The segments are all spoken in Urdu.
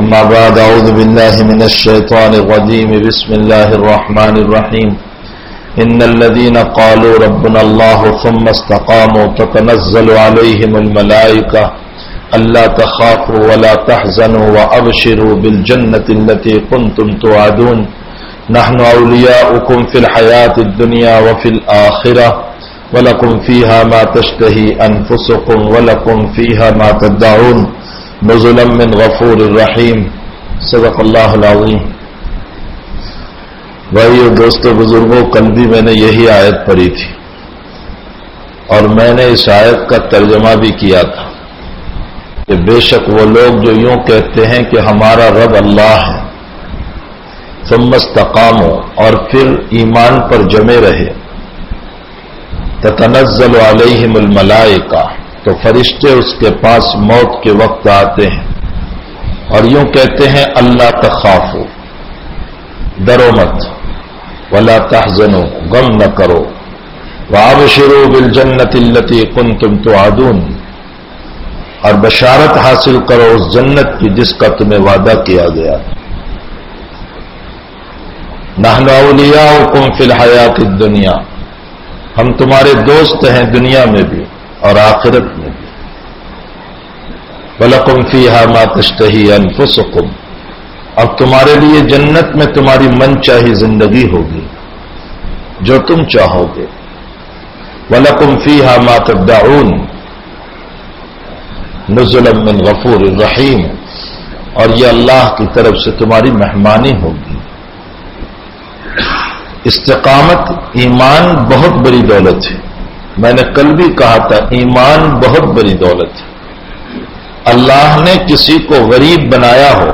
أما بعد أعوذ بالله من الشيطان الرجيم. بسم الله الرحمن الرحيم. إن الذين قالوا ربنا الله ثم استقاموا تتنزل عليهم الملائكة ألا تخافوا ولا تحزنوا وأبشروا بالجنة التي كنتم توعدون. نحن أولياؤكم في الحياة الدنيا وفي الآخرة ولكم فيها ما تشتهي أنفسكم ولكم فيها ما تدعون. نزلا من غفور الرحیم. صدق اللہ العظیم بھائی دوستو بزرگوں کل بھی میں نے یہی آیت پڑھی تھی اور میں نے اس آیت کا ترجمہ بھی کیا تھا کہ بے شک وہ لوگ جو یوں کہتے ہیں کہ ہمارا رب اللہ ہے، ثم استقامو اور پھر ایمان پر جمے رہے. تتنزل علیہم الملائکہ. تو فرشتے اس کے پاس موت کے وقت آتے ہیں اور یوں کہتے ہیں، اللہ تخاف ڈرو مت، ولا تحزنو، غم نہ کرو واب شروع بل جنت التی کن تم تو اور بشارت حاصل کرو اس جنت کی جس کا تمہیں وعدہ کیا گیا۔ نہناولیا کم فی الحیات دنیا ہم تمہارے دوست ہیں دنیا میں بھی۔ اور آخرت میں بھی بلکم فی ہا ماتشتہی انفسکم اب تمہارے لیے جنت میں تمہاری من چاہی زندگی ہوگی، جو تم چاہو گے ولکم فی ہا ماتدعون نزل من غفور الرحیم اور یہ اللہ کی طرف سے تمہاری مہمانی ہوگی۔ استقامت، ایمان بہت بڑی دولت ہے۔ میں نے کل بھی کہا تھا، ایمان بہت بڑی دولت ہے۔ اللہ نے کسی کو غریب بنایا ہو،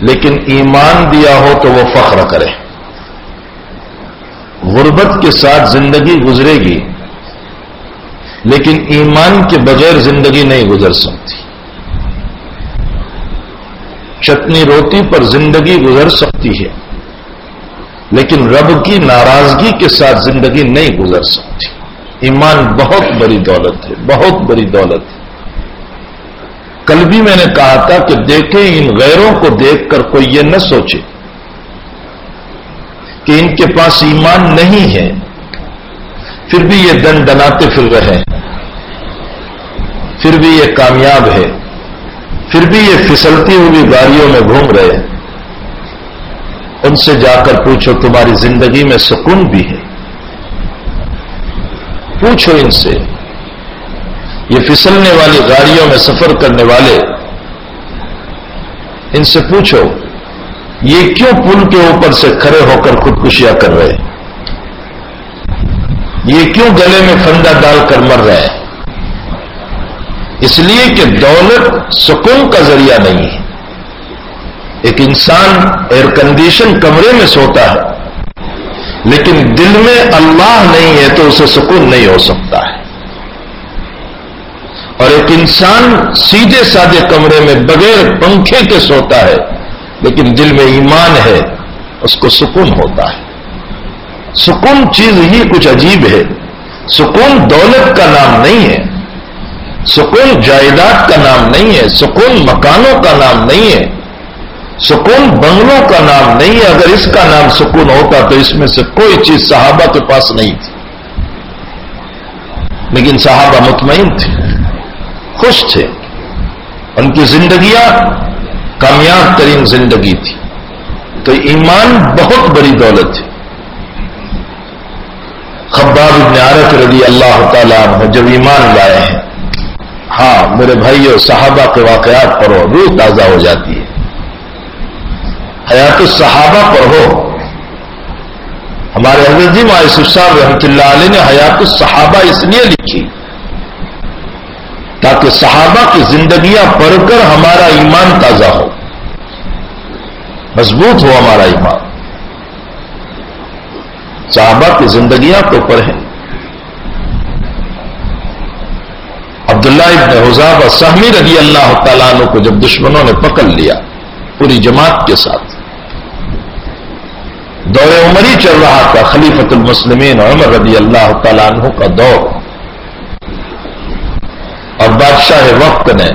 لیکن ایمان دیا ہو تو وہ فخر کرے۔ غربت کے ساتھ زندگی گزرے گی، لیکن ایمان کے بغیر زندگی نہیں گزر سکتی۔ چٹنی روٹی پر زندگی گزر سکتی ہے۔ لیکن رب کی ناراضگی کے ساتھ زندگی نہیں گزر سکتی۔ ایمان بہت بڑی دولت ہے، بہت بڑی دولت ہے۔ کل بھی میں نے کہا تھا کہ دیکھیں ان غیروں کو دیکھ کر کوئی یہ نہ سوچے کہ ان کے پاس ایمان نہیں ہے۔ پھر بھی یہ دن دناتے پھر رہے ہیں۔ پھر بھی یہ کامیاب ہے۔ پھر بھی یہ پھسلتی ہوئی گاڑیوں میں گھوم رہے ہیں۔ ان سے جا کر پوچھو تمہاری زندگی میں سکون بھی ہے۔ پوچھو ان سے، یہ پھسلنے والی گاڑیوں میں سفر کرنے والے، ان سے پوچھو، یہ کیوں پل کے اوپر سے کھڑے ہو کر خودکشیاں کر رہے یہ کیوں گلے میں فندا ڈال کر مر رہے ہیں؟ اس لیے کہ دولت سکون کا ذریعہ نہیں ہے۔ ایک انسان ایئر کنڈیشن کمرے میں سوتا ہے، لیکن دل میں اللہ نہیں ہے تو اسے سکون نہیں ہو سکتا ہے۔ اور ایک انسان سیدھے سادے کمرے میں بغیر پنکھے کے سوتا ہے، لیکن دل میں ایمان ہے، اس کو سکون ہوتا ہے۔ سکون چیز ہی کچھ عجیب ہے۔ سکون دولت کا نام نہیں ہے۔ سکون جائیداد کا نام نہیں ہے۔ سکون مکانوں کا نام نہیں ہے۔ سکون بنگلوں کا نام نہیں ہے، اگر اس کا نام سکون ہوتا تو اس میں سے کوئی چیز صحابہ کے پاس نہیں تھی۔ لیکن صحابہ مطمئن تھے، خوش تھے۔ ان کی زندگیاں کامیاب ترین زندگی تھی۔ تو ایمان بہت بڑی دولت ہے خباب ابن عارف رضی اللہ تعالیٰ عنہ جب ایمان لائے ہیں ہاں میرے بھائیوں صحابہ کے واقعات پڑھو روح تازہ ہو جاتی ہے۔ حیات الصحابہ پڑھو ہمارے حضرت جی مایوسف صاحب رحمۃ اللہ علیہ نے حیات الصحابہ اس لیے لکھی تاکہ صحابہ کی زندگیاں پڑھ کر ہمارا ایمان تازہ ہو۔ مضبوط ہو ہمارا ایمان۔ صحابہ کی زندگیاں تو پر ہیں عبداللہ ابن حضاب سہمی رضی اللہ تعالیٰ عنہ کو جب دشمنوں نے پکڑ لیا پوری جماعت کے ساتھ دور عمر ہی چل رہا تھا خلیفت المسلمین عمر رضی اللہ تعالیٰ عنہ کا دور۔ اور بادشاہ وقت نے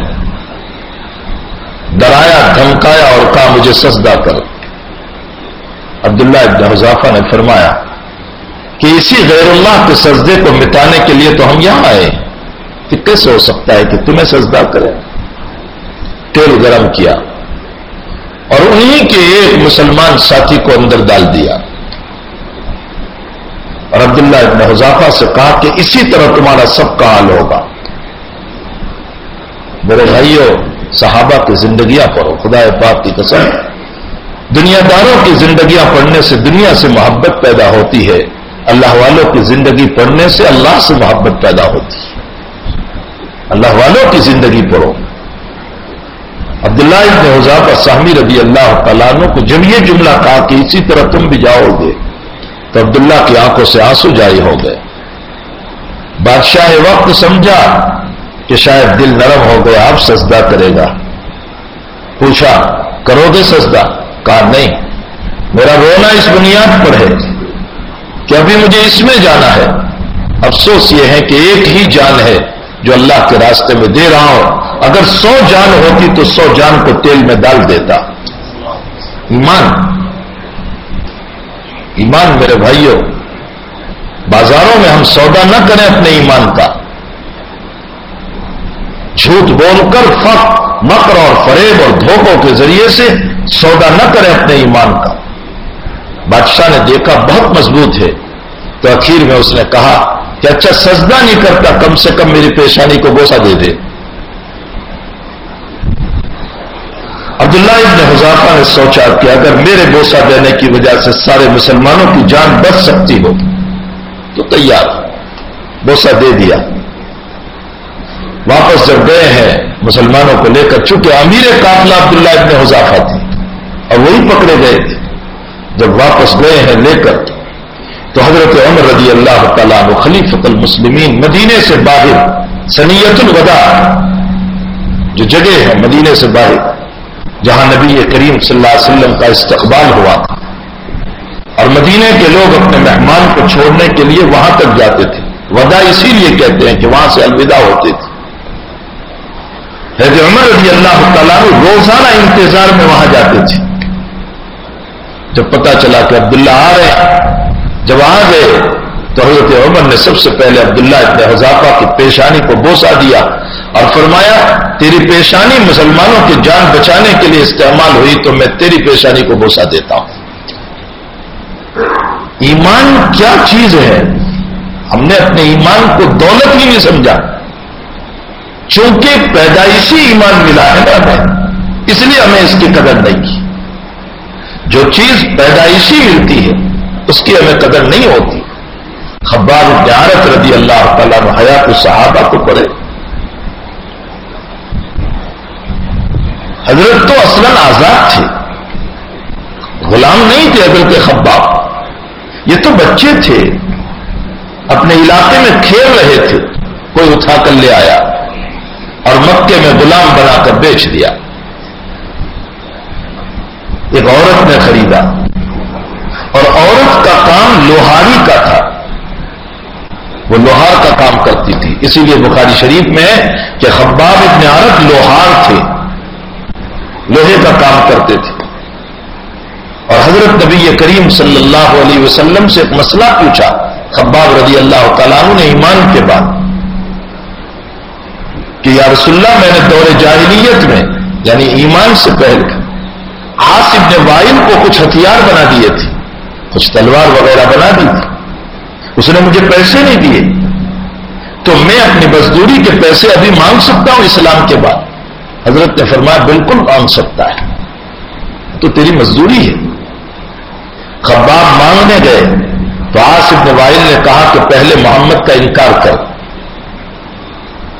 ڈرایا، دھمکایا اور کہا، مجھے سجدہ کر۔ عبداللہ ابن حضافہ نے فرمایا کہ اسی غیر اللہ کے سجدے کو مٹانے کے لیے تو ہم یہاں آئے کہ کیسے ہو سکتا ہے کہ تمہیں سجدہ کرے؟ تیل گرم کیا۔ اور انہی کے ایک مسلمان ساتھی کو اندر ڈال دیا۔ اور عبداللہ ابن حضافہ سے کہا کہ اسی طرح تمہارا سب کا حال ہوگا۔ میرے بھائیوں صحابہ کی زندگیاں پڑھو، خدا پاک کی قسم۔ دنیا داروں کی زندگیاں پڑھنے سے دنیا سے محبت پیدا ہوتی ہے۔ اللہ والوں کی زندگی پڑھنے سے اللہ سے محبت پیدا ہوتی ہے۔ اللہ والوں کی زندگی پڑھو۔ عبداللہ ابن حضاب اور سہمی رضی اللہ تعالیٰ کو جب یہ جملہ کہا کہ اسی طرح تم بھی جاؤ گے تو عبداللہ کی آنکھوں سے آنسو جاری ہو گئے۔ بادشاہ وقت سمجھا کہ شاید دل نرم ہو گیا، اب سجدہ کرے گا۔ پوچھا، کرو گے سجدہ؟ کہا، نہیں۔ میرا رونا اس بنیاد پر ہے کہ ابھی مجھے اس میں جانا ہے۔ افسوس یہ ہے کہ ایک ہی جان ہے۔ جو اللہ کے راستے میں دے رہا ہوں، اگر سو جان ہوتی تو سو جان کو تیل میں ڈال دیتا۔ ایمان۔ ایمان میرے بھائیوں بازاروں میں ہم سودا نہ کریں اپنے ایمان کا۔ جھوٹ بول کر فق مکر اور فریب اور دھوکوں کے ذریعے سے سودا نہ کریں اپنے ایمان کا۔ بادشاہ نے دیکھا بہت مضبوط ہے۔ تو اخیر میں اس نے کہا کہ اچھا سجدہ نہیں کرتا، کم سے کم میری پیشانی کو بوسا دے دے۔ عبداللہ ابن حضافہ نے سوچا کہ اگر میرے بوسا دینے کی وجہ سے سارے مسلمانوں کی جان بچ سکتی ہو، تو تیار۔ بوسا دے دیا۔ واپس جب گئے ہیں، مسلمانوں کو لے کر، چونکہ امیر قافلہ عبداللہ ابن حضافہ تھی، اور وہی پکڑے گئے تھے۔ جب واپس گئے ہیں لے کر تو حضرت عمر رضی اللہ تعالیٰ خلیفت المسلمین مدینے سے باہر سنیت الوداع، جو جگہ ہے مدینے سے باہر، جہاں نبی کریم صلی اللہ علیہ وسلم کا استقبال ہوا تھا۔ اور مدینے کے لوگ اپنے مہمان کو چھوڑنے کے لیے وہاں تک جاتے تھے۔ ودا اسی لیے کہتے ہیں کہ وہاں سے الوداع ہوتے تھے۔ حضرت عمر رضی اللہ تعالیٰ روزانہ انتظار میں وہاں جاتے تھے۔ جب پتا چلا کہ عبداللہ آ رہے ہیں جب آ گئے تو حضرت عمر نے سب سے پہلے عبداللہ ابن حضافہ کی پیشانی کو بوسا دیا اور فرمایا، تیری پیشانی مسلمانوں کی جان بچانے کے لیے استعمال ہوئی تو میں تیری پیشانی کو بوسا دیتا ہوں۔ ایمان کیا چیز ہے؟ ہم نے اپنے ایمان کو دولت ہی نہیں سمجھا۔ چونکہ پیدائشی ایمان ملا ہے نا ہمیں، اس لیے ہمیں اس کی قدر نہیں۔ کی جو چیز پیدائشی ملتی ہے اس کی ہمیں قدر نہیں ہوتی خبار جارت رضی اللہ تعالیٰ حیات صحابہ کو پڑھے۔ حضرت تو اصلا آزاد تھے۔ غلام نہیں تھے حضرت خباب۔ یہ تو بچے تھے۔ اپنے علاقے میں کھیل رہے تھے۔ کوئی اٹھا کر لے آیا اور مکے میں غلام بنا کر بیچ دیا۔ ایک عورت نے خریدا اور کا کام لوہاری کا تھا۔ وہ لوہار کا کام کرتی تھی۔ اسی لیے بخاری شریف میں کہ خباب ابن عرب لوہار تھے۔ لوہے کا کام کرتے تھے۔ اور حضرت نبی کریم صلی اللہ علیہ وسلم سے ایک مسئلہ پوچھا۔ خباب رضی اللہ تعالیٰ نے ایمان کے بعد کہ یا رسول اللہ، میں نے دور جاہلیت میں یعنی ایمان سے پہلے آصف نے وائل کو کچھ ہتھیار بنا دیے تھے۔ کچھ تلوار وغیرہ بنا دی تھی۔ اس نے مجھے پیسے نہیں دیے۔ تو میں اپنی مزدوری کے پیسے ابھی مانگ سکتا ہوں اسلام کے بعد۔ حضرت نے فرمایا، بالکل مانگ سکتا ہے۔ تو تیری مزدوری ہے۔ خباب مانگنے گئے۔ تو آصف وائل نے کہا کہ پہلے محمد کا انکار کر۔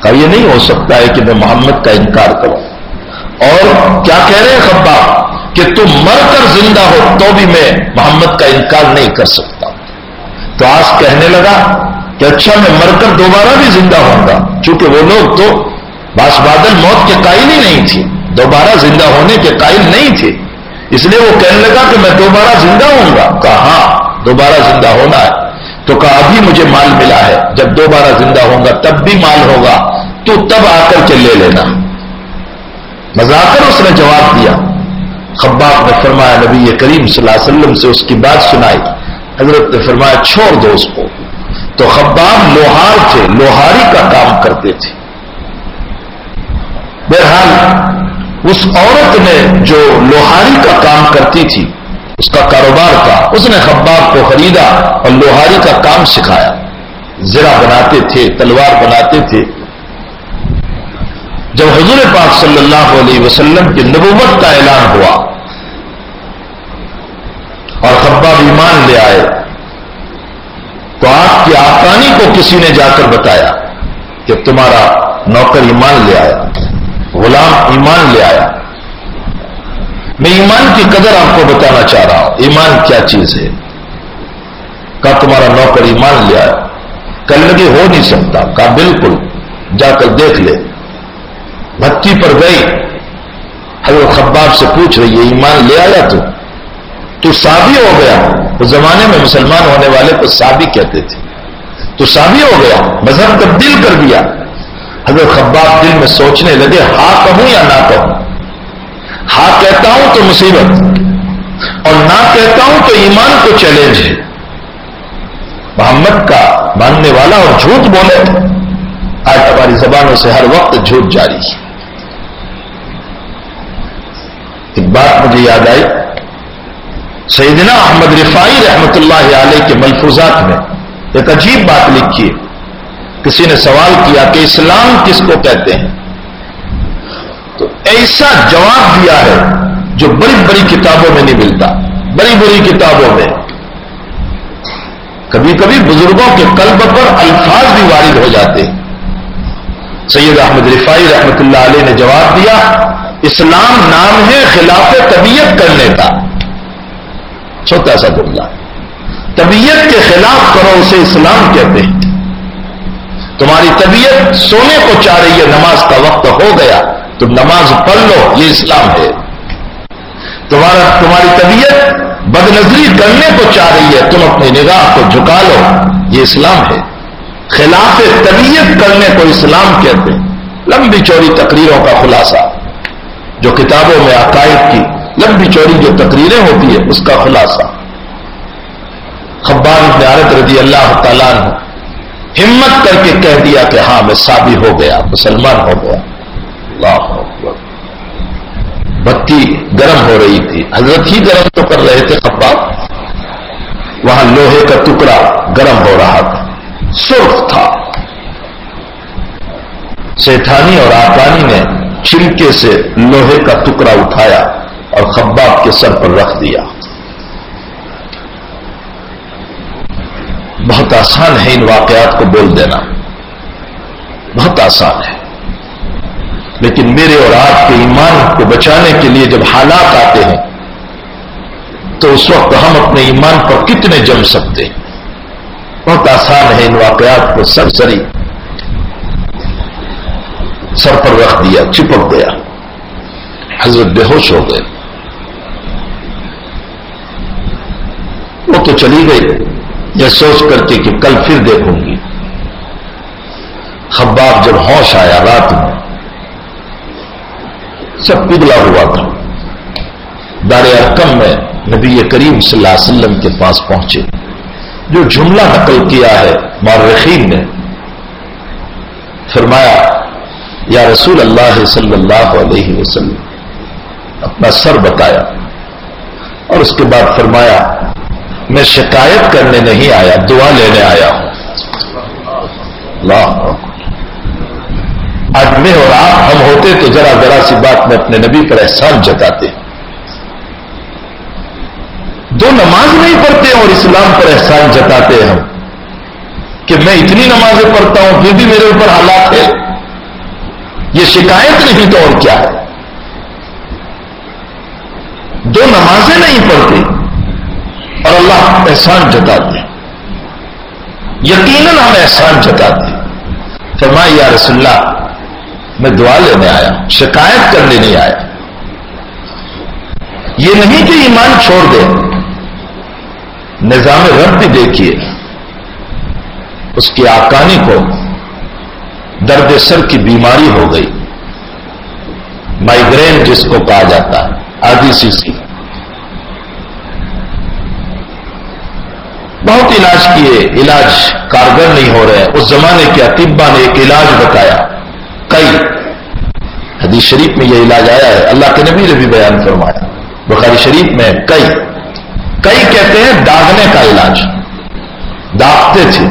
کہا، یہ نہیں ہو سکتا ہے کہ میں محمد کا انکار کروں۔ اور کیا کہہ رہے ہیں خباب؟ کہ تم مر کر زندہ ہو تو بھی میں محمد کا انکار نہیں کر سکتا۔ تو آج کہنے لگا کہ اچھا میں مر کر دوبارہ بھی زندہ ہوں گا، چونکہ وہ لوگ تو باس بادل موت کے قائل ہی نہیں تھے۔ دوبارہ زندہ ہونے کے قائل نہیں تھے۔ اس لیے وہ کہنے لگا کہ میں دوبارہ زندہ ہوں گا۔ کہا ہاں دوبارہ زندہ ہونا ہے۔ تو کہا، ابھی مجھے مال ملا ہے۔ جب دوبارہ زندہ ہوں گا، تب بھی مال ہوگا۔ تو تب آ کر کے لے لینا۔ مذاکر اس نے جواب دیا۔ خباب نے فرمایا نبی کریم صلی اللہ علیہ وسلم سے اس کی بات سنائی۔ حضرت نے فرمایا چھوڑ دو اس کو۔ تو خباب لوہار تھے، لوہاری کا کام کرتے تھے۔ بہرحال اس عورت نے جو لوہاری کا کام کرتی تھی، اس کا کاروبار تھا، اس نے خباب کو خریدا اور لوہاری کا کام سکھایا۔ زرا بناتے تھے، تلوار بناتے تھے۔ جب حضور پاک صلی اللہ علیہ وسلم کی نبوت کا اعلان ہوا اور خباب ایمان لے آئے۔ تو آپ کی آسانی کو کسی نے جا کر بتایا کہ تمہارا نوکر ایمان لے آیا، غلام ایمان لے آیا۔ میں ایمان کی قدر آپ کو بتانا چاہ رہا ہوں، ایمان کیا چیز ہے؟ کہا، تمہارا نوکر ایمان لے آیا۔ کل لگے، ہو نہیں سکتا۔ کہا، بالکل، جا کر دیکھ لے۔ بھتی پر گئی۔ حضرت خباب سے پوچھ رہی ہے، ایمان لے آیا تو؟ تو سابی ہو گیا۔ اس زمانے میں مسلمان ہونے والے کو سابی کہتے تھے۔ تو سابی ہو گیا۔ مذہب تبدیل کر دیا۔ حضرت خباب دل میں سوچنے لگے ہاں کہوں یا نہ کہوں؟ ہاں کہتا ہوں تو مصیبت۔ اور نہ کہتا ہوں تو ایمان کو چیلنج ہے۔ محمد کا ماننے والا اور جھوٹ بولے آج ہماری زبانوں سے ہر وقت جھوٹ جاری۔ ہے ایک بات مجھے یاد آئی۔ سیدنا احمد رفائی رحمت اللہ علیہ کے ملفوظات میں ایک عجیب بات لکھی ہے۔ کسی نے سوال کیا کہ اسلام کس کو کہتے ہیں؟ تو ایسا جواب دیا ہے جو بڑی بڑی کتابوں میں نہیں ملتا۔ بڑی بڑی کتابوں میں۔ کبھی کبھی بزرگوں کے قلب پر الفاظ بھی وارد ہو جاتے ہیں۔ سید احمد رفائی رحمت اللہ علیہ نے جواب دیا، اسلام نام ہے خلاف طبیعت کرنے کا۔ چھوٹا سا جملہ طبیعت کے خلاف کرو اسے اسلام کہتے ہیں۔ تمہاری طبیعت سونے کو چاہ رہی ہے، نماز کا وقت ہو گیا تو نماز پڑھ لو، یہ اسلام ہے۔ تمہارا تمہاری طبیعت بد نظری کرنے کو چاہ رہی ہے، تم اپنی نگاہ کو جھکا لو، یہ اسلام ہے۔ خلاف طبیعت کرنے کو اسلام کہتے ہیں۔ لمبی چوری تقریروں کا خلاصہ، جو کتابوں میں عقائد کی لمبی چوری جو تقریریں ہوتی ہے اس کا خلاصہ۔ ابن عارت رضی اللہ تعالیٰ نے ہمت کر کے کہہ دیا کہ ہاں میں سابی ہو گیا، مسلمان ہو گیا۔ اللہ بتی گرم ہو رہی تھی۔ حضرت ہی گرم تو کر رہے تھے خباب وہاں لوہے کا ٹکڑا گرم ہو رہا تھا۔ سرخ تھا۔ سیٹھانی اور آپانی نے چمکے سے لوہے کا ٹکڑا اٹھایا۔ اور خباب کے سر پر رکھ دیا۔ بہت آسان ہے ان واقعات کو بول دینا۔ بہت آسان ہے۔ لیکن میرے اور آپ کے ایمان کو بچانے کے لیے جب حالات آتے ہیں، تو اس وقت ہم اپنے ایمان پر کتنے جم سکتے ہیں۔ بہت آسان ہے ان واقعات کو سر سری سر پر رکھ دیا، چپک گیا۔ حضرت بے ہوش ہو گئے۔ وہ تو چلی گئی یہ سوچ کر کے کہ کل پھر دیکھوں گی۔ خباب جب ہوش آیا رات میں، سب پگلا ہوا تھا۔ دار ارکم میں نبی کریم صلی اللہ علیہ وسلم کے پاس پہنچے۔ جو جملہ نقل کیا ہے مورخین نے، فرمایا، یا رسول اللہ صلی اللہ علیہ وسلم، اپنا سر بتایا اور اس کے بعد فرمایا میں شکایت کرنے نہیں آیا، دعا لینے آیا ہوں۔ آج میں اور آپ ہم ہوتے تو ذرا ذرا سی بات میں اپنے نبی پر احسان جتاتے۔ دو نماز نہیں پڑھتے اور اسلام پر احسان جتاتے ہم۔ کہ میں اتنی نمازیں پڑھتا ہوں، پھر بھی میرے اوپر حالات ہے یہ شکایت نہیں تو اور کیا ہے؟ دو نمازیں نہیں پڑھتے۔ اللہ احسان جتاتے یقیناً ہم احسان جتاتے فرمایا، یا رسول اللہ، میں دعا لینے آیا شکایت کرنے نہیں آیا۔ یہ نہیں کہ ایمان چھوڑ دے۔ نظام رب بھی دیکھیے، اس کی آکانی کو درد سر کی بیماری ہو گئی۔ مائگرین جس کو کہا جاتا ہے، آدھی سی سی بہت علاج کیے، علاج کارگر نہیں ہو رہے۔ اس زمانے کے اطبا نے ایک علاج بتایا۔ کئی۔ حدیث شریف میں یہ علاج آیا ہے۔ اللہ کے نبی نے بھی بیان فرمایا۔ بخاری شریف میں کئی۔ کئی کہتے ہیں داغنے کا علاج۔ داغتے تھے۔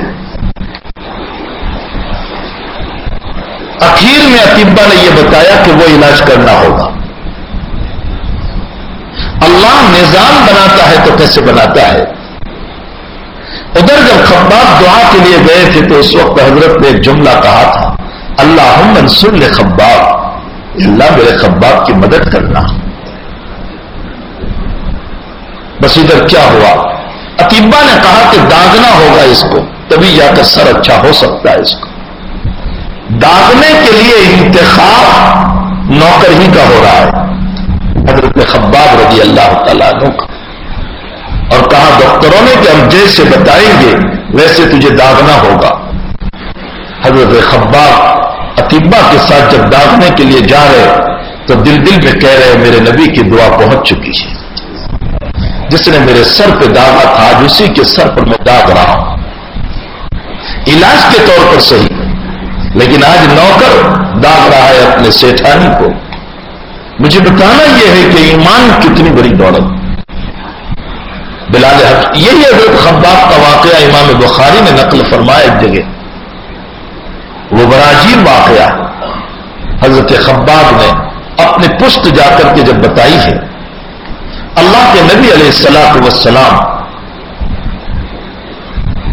اخیر میں اطبا نے یہ بتایا کہ وہ علاج کرنا ہوگا۔ اللہ نظام بناتا ہے تو کیسے بناتا ہے؟ ادھر جب خباب دعا کے لیے گئے تھے تو اس وقت حضرت نے ایک جملہ کہا تھا اللہ منصور خباب اللہ میرے خباب کی مدد کرنا۔ بس ادھر کیا ہوا؟ اطیبا نے کہا کہ داغنا ہوگا اس کو، تبھی جا کر سر اچھا ہو سکتا ہے اس کو۔ داغنے کے لیے انتخاب نوکر ہی کا ہو رہا ہے۔ حضرت خباب رضی اللہ تعالیٰ کا۔ کہا ڈاکٹروں نے کہ ہم جیسے بتائیں گے، ویسے تجھے داغنا ہوگا۔ حضرت خباب اطبا کے ساتھ جب داغنے کے لیے جا رہے، تو دل دل میں کہہ رہے، میرے نبی کی دعا پہنچ چکی ہے۔ جس نے میرے سر پہ داغا تھا، آج اسی کے سر پر میں داغ رہا ہوں۔ علاج کے طور پر صحیح، لیکن آج نوکر داغ رہا ہے اپنے سیٹھانی کو۔ مجھے بتانا یہ ہے کہ ایمان کتنی بڑی دولت۔ بلال حق یہی حضرت خباب کا واقعہ امام بخاری نے نقل فرمایا ایک جگہ. وہ بڑا عجیب واقعہ حضرت خباب نے اپنے پشت جا کر کے جب بتائی ہے، اللہ کے نبی علیہ السلام وسلام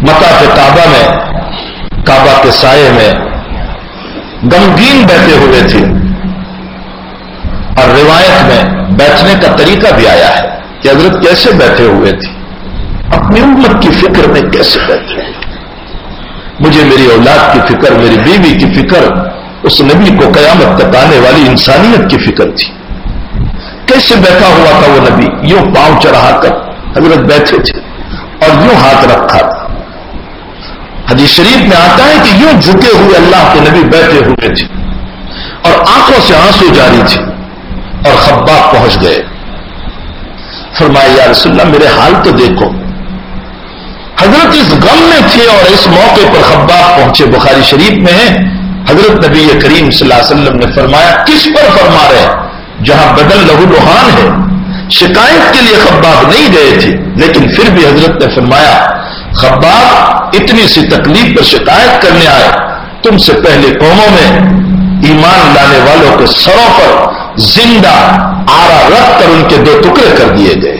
متا کے کعبہ میں، کعبہ کے سائے میں غمگین بیٹھے ہوئے تھے۔ اور روایت میں بیٹھنے کا طریقہ بھی آیا ہے۔ کہ حضرت کیسے بیٹھے ہوئے تھے؟ اپنی امت کی فکر میں کیسے بیٹھے؟ مجھے میری اولاد کی فکر، میری بیوی کی فکر، اس نبی کو قیامت تک آنے والی انسانیت کی فکر تھی۔ کیسے بیٹھا ہوا تھا وہ نبی؟ یوں پاؤں چڑھا کر حضرت بیٹھے تھے اور یوں ہاتھ رکھا تھا۔ حدیث شریف میں آتا ہے کہ یوں جھکے ہوئے اللہ کے نبی بیٹھے ہوئے تھے اور آنکھوں سے آنسو جاری تھے اور خباب پہنچ گئے۔ فرمایا، یا رسول اللہ، میرے حال تو دیکھو. حضرت اس غم میں تھے اور اس موقع پر خباب پہنچے. بخاری شریف میں ہے حضرت نبی کریم صلی اللہ علیہ وسلم نے فرمایا، کس پر فرما رہے جہاں بدل لہو روحان ہے. شکایت کے لیے خباب نہیں گئے تھے، لیکن پھر بھی حضرت نے فرمایا، خباب اتنی سی تکلیف پر شکایت کرنے آئے۔ تم سے پہلے قوموں میں ایمان لانے والوں کے سروں پر زندہ آرا رکھ کر ان کے دو ٹکڑے کر دیے گئے۔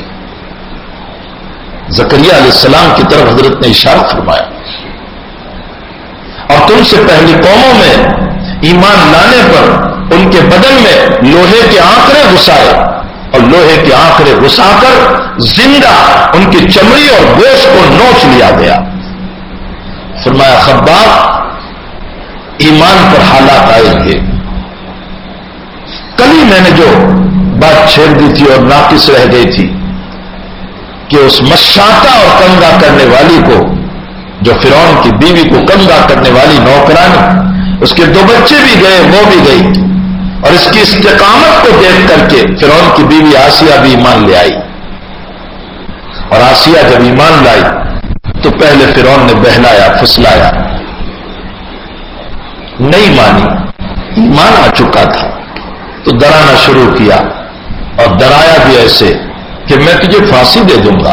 زکریہ علیہ السلام کی طرف حضرت نے اشارہ فرمایا۔ اور تم سے پہلی قوموں میں ایمان لانے پر ان کے بدن میں لوہے کے آنکڑے گھسائے اور لوہے کے آنکڑے گھسا کر زندہ ان کی چمڑی اور گوشت کو نوچ لیا گیا۔ فرمایا، خباب، ایمان پر حالات آئے تھے کل ہی میں نے جو بات چھیڑ دی تھی اور ناقص رہ گئی تھی کہ اس مشاتا اور کنگا کرنے والی کو، جو فرون کی بیوی کو کنگا کرنے والی نوکرانی، اس کے دو بچے بھی گئے، وہ بھی گئی۔ اور اس کی استقامت کو دیکھ کر کے فرون کی بیوی آسیہ بھی ایمان لے آئی۔ اور آسیہ جب ایمان لائی، تو پہلے فرون نے بہلایا، پھسلایا۔ نہیں مانی، ایمان آ چکا تھا۔ تو ڈرانا شروع کیا اور ڈرایا بھی ایسے کہ میں تجھے پھانسی دے دوں گا۔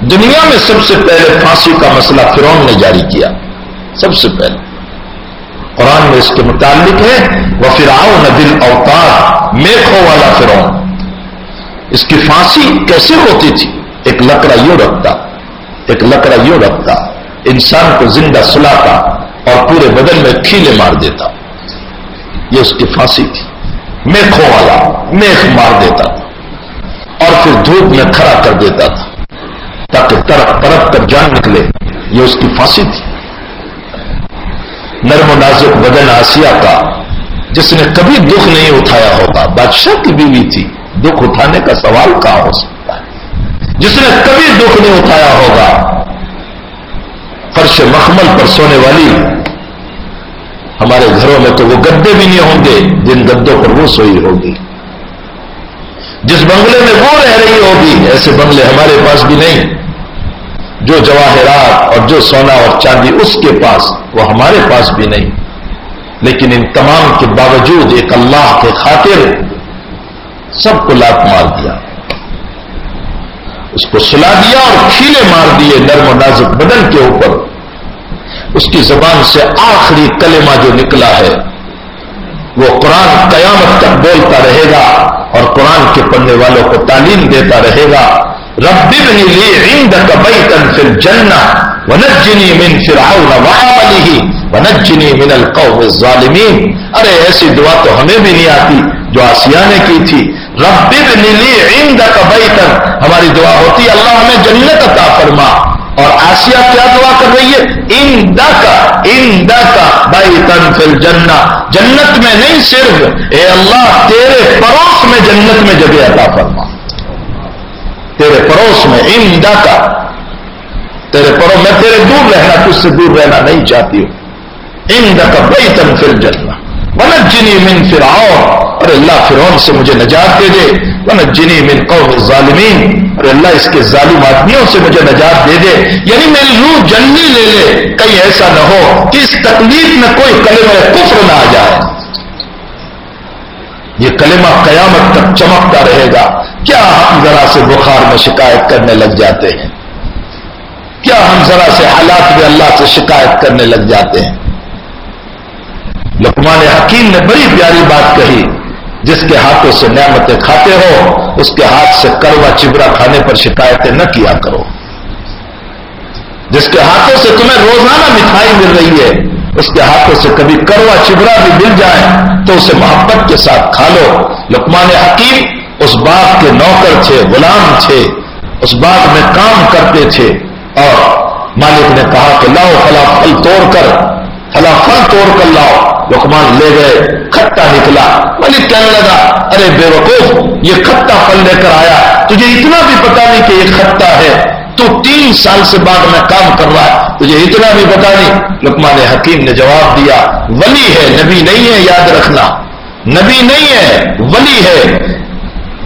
دنیا میں سب سے پہلے پھانسی کا مسئلہ فرون نے جاری کیا۔ سب سے پہلے۔ قرآن میں اس کے متعلق ہے وہ فراؤ ندل اوتار میکھوں والا فرون اس کی پھانسی کیسے ہوتی تھی؟ ایک لکڑا یوں رکھتا، ایک لکڑا یوں رکھتا۔ انسان کو زندہ سلاتا اور پورے بدن میں کھیلے مار دیتا۔ یہ اس کی پھانسی تھی۔ میکھوں والا میخ مار دیتا اور پھر دھوپ میں کھڑا کر دیتا تھا تاکہ طرف پرت کر جان نکلے۔ یہ اس کی پھانسی تھی۔ نرم و نازک بدن آسیا کا، جس نے کبھی دکھ نہیں اٹھایا ہوگا بادشاہ کی بیوی تھی۔ دکھ اٹھانے کا سوال کہاں ہو سکتا ہے؟ جس نے کبھی دکھ نہیں اٹھایا ہوگا، فرش مخمل پر سونے والی ہمارے گھروں میں تو وہ گدے بھی نہیں ہوں گے جن گدوں پر وہ سوئی ہوگی۔ جس بنگلے میں وہ رہ رہی ہوگی، ایسے بنگلے ہمارے پاس بھی نہیں۔ جو جواہرات اور جو سونا اور چاندی اس کے پاس، وہ ہمارے پاس بھی نہیں۔ لیکن ان تمام کے باوجود ایک اللہ کے خاطر سب کو لات مار دیا۔ اس کو سلا دیا اور کھیلے مار دیے نرم و نازک بدن کے اوپر۔ اس کی زبان سے آخری کلمہ جو نکلا ہے، وہ قرآن قیامت تک بولتا رہے گا اور قرآن کے پڑھنے والوں کو تعلیم دیتا رہے گا۔ رب لی عندك بيتا في الجنة ونجني من فرعون وعمله ونجني من القوم الظالمين ارے، ایسی دعا تو ہمیں بھی نہیں آتی جو آسیہ نے کی تھی۔ رب لی عندك بيتا ہماری دعا ہوتی، اللہ ہمیں جنت عطا فرما۔ اور آسیہ کیا دعا کر رہی ہے؟ اندا کا اندا کا بائی تن فل جنت میں نہیں صرف۔ اے اللہ، تیرے پڑوس میں جنت میں جگہ عطا فرما۔ تیرے پڑوس میں اندا کا تیرے پڑوس میں، تیرے دور رہنا تجھ سے دور رہنا نہیں چاہتی ہوں اندا کا بائی تن فل ونجنی من فرعون. اور اللہ فرعون سے مجھے نجات دے دے. ونجنی من قوم الظالمین. اور اللہ اس کے ظالم آدمیوں سے مجھے نجات دے دے. یعنی میری روح جنی لے لے. کہیں ایسا نہ ہو کہ اس تکلیف میں کوئی کلمہ کفر نہ آ جائے. یہ کلمہ قیامت تک چمکتا رہے گا. کیا ہم ذرا سے بخار میں شکایت کرنے لگ جاتے ہیں؟ کیا ہم ذرا سے حالات میں اللہ سے شکایت کرنے لگ جاتے ہیں؟ لکمان حکیم نے بڑی پیاری بات کہی، جس کے ہاتھوں سے نعمتیں کھاتے ہو، اس کے ہاتھ سے کروا چبرا کھانے پر شکایتیں نہ کیا کرو۔ جس کے ہاتھوں سے تمہیں روزانہ مٹھائی مل رہی ہے، اس کے ہاتھوں سے کبھی کروا چبرا بھی مل جائے، تو اسے محبت کے ساتھ کھا لو۔ لکمان حکیم اس باغ کے نوکر تھے، غلام تھے، اس باغ میں کام کرتے تھے۔ اور مالک نے کہا کہ لاؤ فلا پھل توڑ کر فلا پھل توڑ کر لاؤ۔ لکمان لے گئے، کھٹا نکلا۔ ملک کہنے لگا، ارے بے وقوف، یہ کھٹا پھل لے کر آیا۔ تجھے اتنا بھی پتا نہیں کہ یہ کھٹا ہے۔ تو تین سال سے بعد میں کام کر رہا ہے۔ تجھے اتنا بھی پتا نہیں۔ لکمان حکیم نے جواب دیا، ولی ہے، نبی نہیں ہے، یاد رکھنا۔ نبی نہیں ہے، ولی ہے۔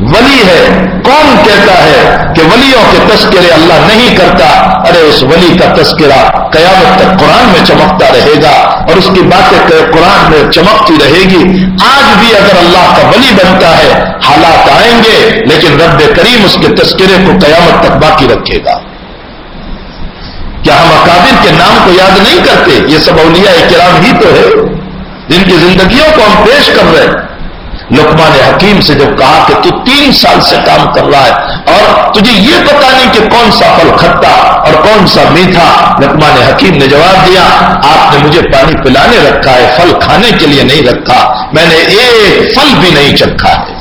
ولی ہے۔ کون کہتا ہے کہ ولیوں کے تذکرے اللہ نہیں کرتا؟ ارے، اس ولی کا تذکرہ قیامت تک قرآن میں چمکتا رہے گا اور اس کی باتیں قرآن میں چمکتی رہے گی۔ آج بھی اگر اللہ کا ولی بنتا ہے، حالات آئیں گے، لیکن رب کریم اس کے تذکرے کو قیامت تک باقی رکھے گا۔ کیا ہم اکابر کے نام کو یاد نہیں کرتے؟ یہ سب اولیاء کرام ہی تو ہے جن کی زندگیوں کو ہم پیش کر رہے ہیں۔ لکمان حکیم سے جب کہا کہ تو تین سال سے کام کر رہا ہے اور تجھے یہ پتا نہیں کہ کون سا پھل کھٹا اور کون سا میٹھا لکمان حکیم نے جواب دیا، آپ نے مجھے پانی پلانے رکھا ہے، پھل کھانے کے لیے نہیں رکھا، میں نے ایک پھل بھی نہیں چکھا ہے۔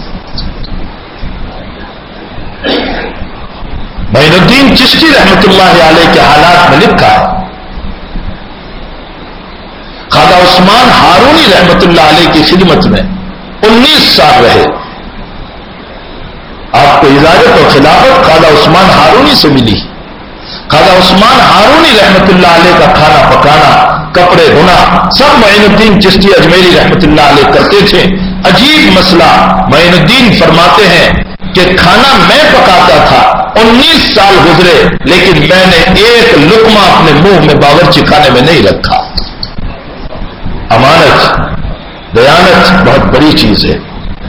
معین الدین چشتی رحمت اللہ علیہ کے حالات میں لکھا ہے، خواجہ عثمان ہارونی رحمت اللہ علیہ کی خدمت میں انیس سال رہے۔ آپ کو اجازت اور خلافت خواجہ عثمان ہارونی سے ملی۔ خواجہ عثمان ہارونی رحمت اللہ علیہ کا کھانا پکانا، کپڑے دھونا، سب معین الدین چشتی اجمیری رحمت اللہ علیہ کرتے تھے۔ عجیب مسئلہ، معین الدین فرماتے ہیں کہ کھانا میں پکاتا تھا، انیس سال گزرے، لیکن میں نے ایک لکما اپنے منہ میں باورچی خانے میں نہیں رکھا۔ امانت دیانت بہت بڑی چیز ہے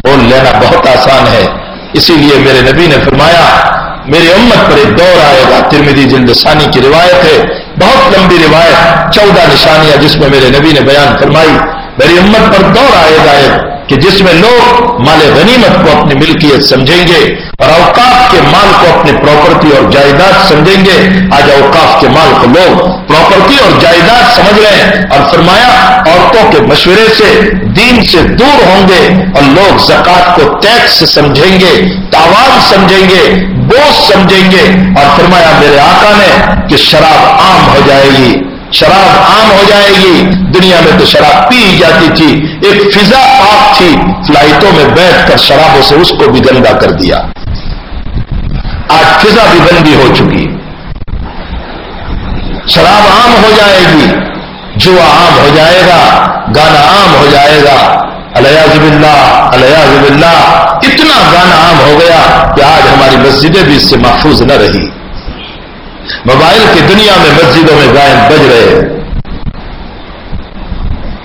اور لینا بہت آسان ہے۔ اسی لیے میرے نبی نے فرمایا میری امت پر ایک دور آئے گا۔ ترمیدی جلدسانی کی روایت ہے، بہت لمبی روایت، چودہ نشانیاں جس میں میرے نبی نے بیان فرمائی۔ میری امت پر دور آئے گا کہ جس میں لوگ مال غنیمت کو اپنی ملکیت سمجھیں گے اور اوقاف کے مال کو اپنی پراپرٹی اور جائیداد سمجھیں گے۔ آج اوقاف کے مال کو لوگ پراپرٹی اور جائیداد سمجھ رہے ہیں اور فرمایا عورتوں کے مشورے سے دین سے دور ہوں گے اور لوگ زکات کو ٹیکس سمجھیں گے، تاوان سمجھیں گے، بوجھ سمجھیں گے۔ اور فرمایا میرے آقا نے کہ شراب عام ہو جائے گی۔ شراب عام ہو جائے گی۔ دنیا میں تو شراب پی جاتی تھی۔ ایک فضا پاک تھی۔ فلائٹوں میں بیٹھ کر شرابوں سے اس کو بھی گندا کر دیا۔ آج فضا بھی بندی ہو چکی۔ شراب عام ہو جائے گی۔ جوا عام ہو جائے گا۔ گانا عام ہو جائے گا۔ الیاز اللہ الیاز اللہ اتنا گانا عام ہو گیا کہ آج ہماری مسجدیں بھی اس سے محفوظ نہ رہی۔ موبائل کی دنیا میں مسجدوں میں گائن بج رہے ہیں۔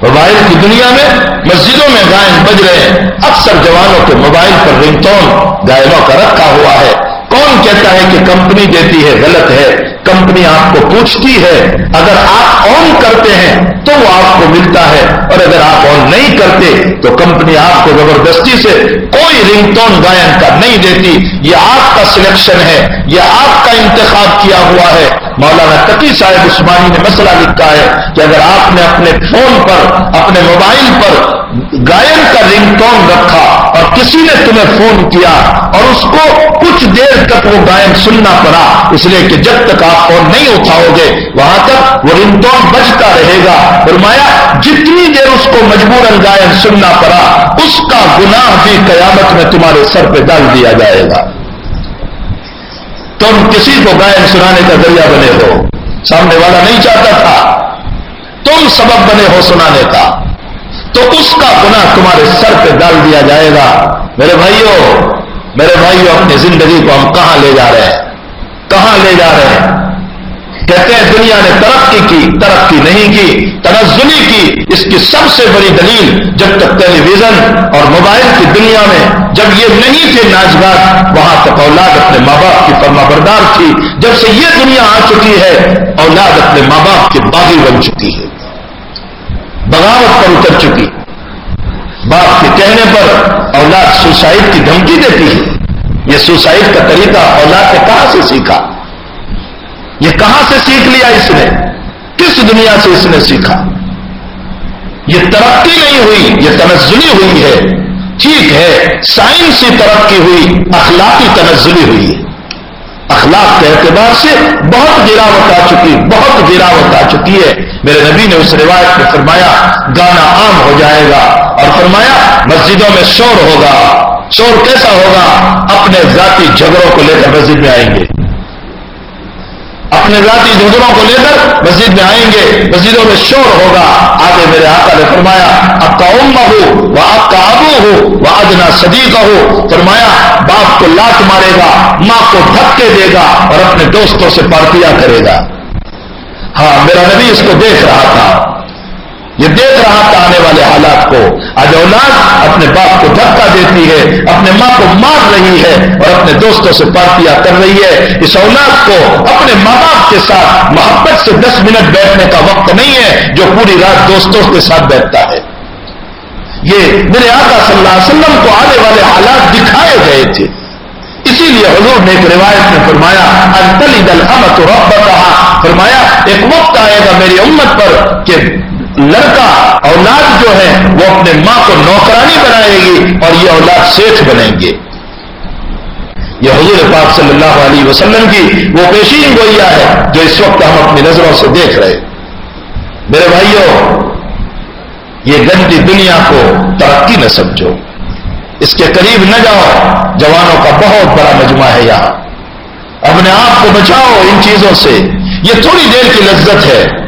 موبائل کی دنیا میں مسجدوں میں گائن بج رہے ہیں۔ اکثر جوانوں کے موبائل پر رنگ ٹون گائنوں کا رکھا ہوا ہے۔ کون کہتا ہے کہ کمپنی دیتی ہے، غلط ہے، کمپنی آپ کو پوچھتی ہے۔ اگر آپ آن کرتے ہیں تو وہ آپ کو ملتا ہے، اور اگر آپ آن نہیں کرتے تو کمپنی آپ کو زبردستی سے کوئی رنگ ٹون گائن کا نہیں دیتی۔ یہ آپ کا سلیکشن ہے، یہ آپ کا انتخاب کیا ہوا ہے۔ مولانا تقی صاحب عثمانی نے مسئلہ لکھا ہے کہ اگر آپ نے اپنے فون پر، اپنے موبائل پر گائن کا رنگ ٹون رکھا اور کسی نے تمہیں فون کیا اور اس کو کچھ دیر تک وہ گائن سننا پڑا، اس لیے کہ جب تک آپ فون نہیں اٹھاؤ گے، وہاں تک وہ رنگ ٹون بجتا رہے گا۔ فرمایا، جتنی دیر اس کو مجبور گائن سننا پڑا، اس کا گناہ بھی قیامت میں تمہارے سر پہ ڈال دیا جائے گا۔ تم کسی کو گائن سنانے کا ذریعہ بنے ہو۔ سامنے والا نہیں چاہتا تھا۔ تم سبب بنے ہو سنانے کا۔ تو اس کا گناہ تمہارے سر پہ ڈال دیا جائے گا۔ میرے بھائیوں میرے بھائیوں اپنی زندگی کو ہم کہاں لے جا رہے ہیں؟ کہاں لے جا رہے ہیں؟ کہتے ہیں دنیا نے ترقی کی، ترقی نہیں کی، تنزلی کی۔ اس کی سب سے بڑی دلیل جب تک ٹیلی ویژن اور موبائل کی دنیا میں جب یہ نہیں تھے ناچگاہ وہاں تک اولاد اپنے ماں باپ کی فرما بردار تھی۔ جب سے یہ دنیا آ چکی ہے، اولاد اپنے ماں باپ کی باغی بن چکی ہے۔ بغاوت پر اتر چکی۔ باپ کے کہنے پر اولاد سوسائڈ کی دھمکی دیتی ہے۔ یہ سوسائڈ کا طریقہ اولاد نے کہاں سے سیکھا؟ یہ کہاں سے سیکھ لیا اس نے؟ کس دنیا سے اس نے سیکھا؟ یہ ترقی نہیں ہوئی، یہ تنزلی ہوئی ہے۔ ٹھیک ہے سائنسی ترقی ہوئی، اخلاقی تنزلی ہوئی ہے۔ اخلاق کے اعتبار سے بہت گراوٹ آ چکی، بہت گراوٹ آ چکی ہے۔ میرے نبی نے اس روایت میں فرمایا، گانا عام ہو جائے گا۔ اور فرمایا، مسجدوں میں شور ہوگا۔ شور کیسا ہوگا؟ اپنے ذاتی جھگڑوں کو لے کر مسجد میں آئیں گے۔ اپنے ذاتی جھگڑوں کو لے کر مسجد میں آئیں گے۔ مسجدوں میں شور ہوگا۔ آگے میرے آقا نے فرمایا آپ کا اما ہو، وہ آپ کا ابو ہو، وہ ادنا صدیقہ ہو۔ فرمایا، باپ کو لات مارے گا، ماں کو دھکے دے گا اور اپنے دوستوں سے پارٹیاں کرے گا۔ ہاں میرا نبی اس کو دیکھ رہا تھا۔ یہ دیکھ رہا تھا آنے والے حالات کو۔ آج اولاد اپنے باپ کو دھکا دیتی ہے، اپنے ماں کو مار رہی ہے اور اپنے دوستوں سے پارٹیاں کر رہی ہے۔ اس اولاد کو اپنے ماں باپ کے ساتھ محبت سے دس منٹ بیٹھنے کا وقت نہیں ہے، جو پوری رات دوستوں کے ساتھ بیٹھتا ہے۔ یہ میرے آقا صلی اللہ علیہ وسلم کو آنے والے حالات دکھائے گئے تھے۔ اسی لیے حضور نے ایک روایت میں فرمایا انتلی دل امت رب کہا فرمایا، ایک وقت آئے گا میری امت پر کہ لڑکا اولاد جو ہے وہ اپنے ماں کو نوکرانی بنائے گی اور یہ اولاد سیٹھ بنیں گے۔ یہ حضور پاک صلی اللہ علیہ وسلم کی وہ پیشین گویا ہے جو اس وقت ہم اپنی نظروں سے دیکھ رہے میرے بھائیوں یہ گندی دنیا کو ترقی نہ سمجھو۔ اس کے قریب نہ جاؤ، جوانوں کا بہت بڑا مجمع ہے یہاں۔ اپنے آپ کو بچاؤ ان چیزوں سے۔ یہ تھوڑی دیر کی لذت ہے۔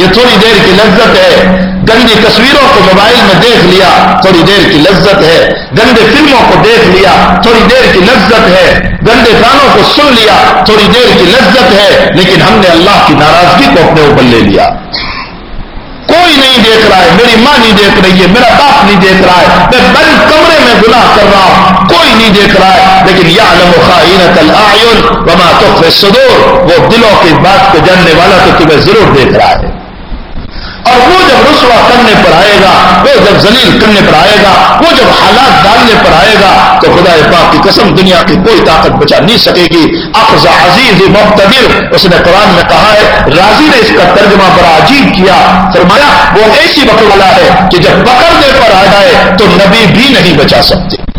یہ تھوڑی دیر کی لذت ہے۔ گندی تصویروں کو موبائل میں دیکھ لیا، تھوڑی دیر کی لذت ہے۔ گندے فلموں کو دیکھ لیا، تھوڑی دیر کی لذت ہے۔ گندے گانوں کو سن لیا، تھوڑی دیر کی لذت ہے۔ لیکن ہم نے اللہ کی ناراضگی کو اپنے اوپر لے لیا۔ کوئی نہیں دیکھ رہا ہے، میری ماں نہیں دیکھ رہی ہے، میرا باپ نہیں دیکھ رہا ہے۔ میں بند کمرے میں گناہ کر رہا ہوں۔ کوئی نہیں دیکھ رہا ہے۔ لیکن یا لمخا وما تو صدور وہ دلوں کی بات کو جاننے والا تو تمہیں ضرور دیکھ رہا ہے۔ اور وہ جب رسوا کرنے پر آئے گا، وہ جب زلیل کرنے پر آئے گا، وہ جب حالات ڈالنے پر آئے گا، تو خدا پاک کی قسم دنیا کی کوئی طاقت بچا نہیں سکے گی۔ اخذ عزیز مقتدر، اس نے قرآن میں کہا ہے، راضی نے اس کا ترجمہ بڑا عجیب کیا۔ فرمایا، وہ ایسی وقت والا ہے کہ جب پکڑنے پر آ جائے تو نبی بھی نہیں بچا سکتے۔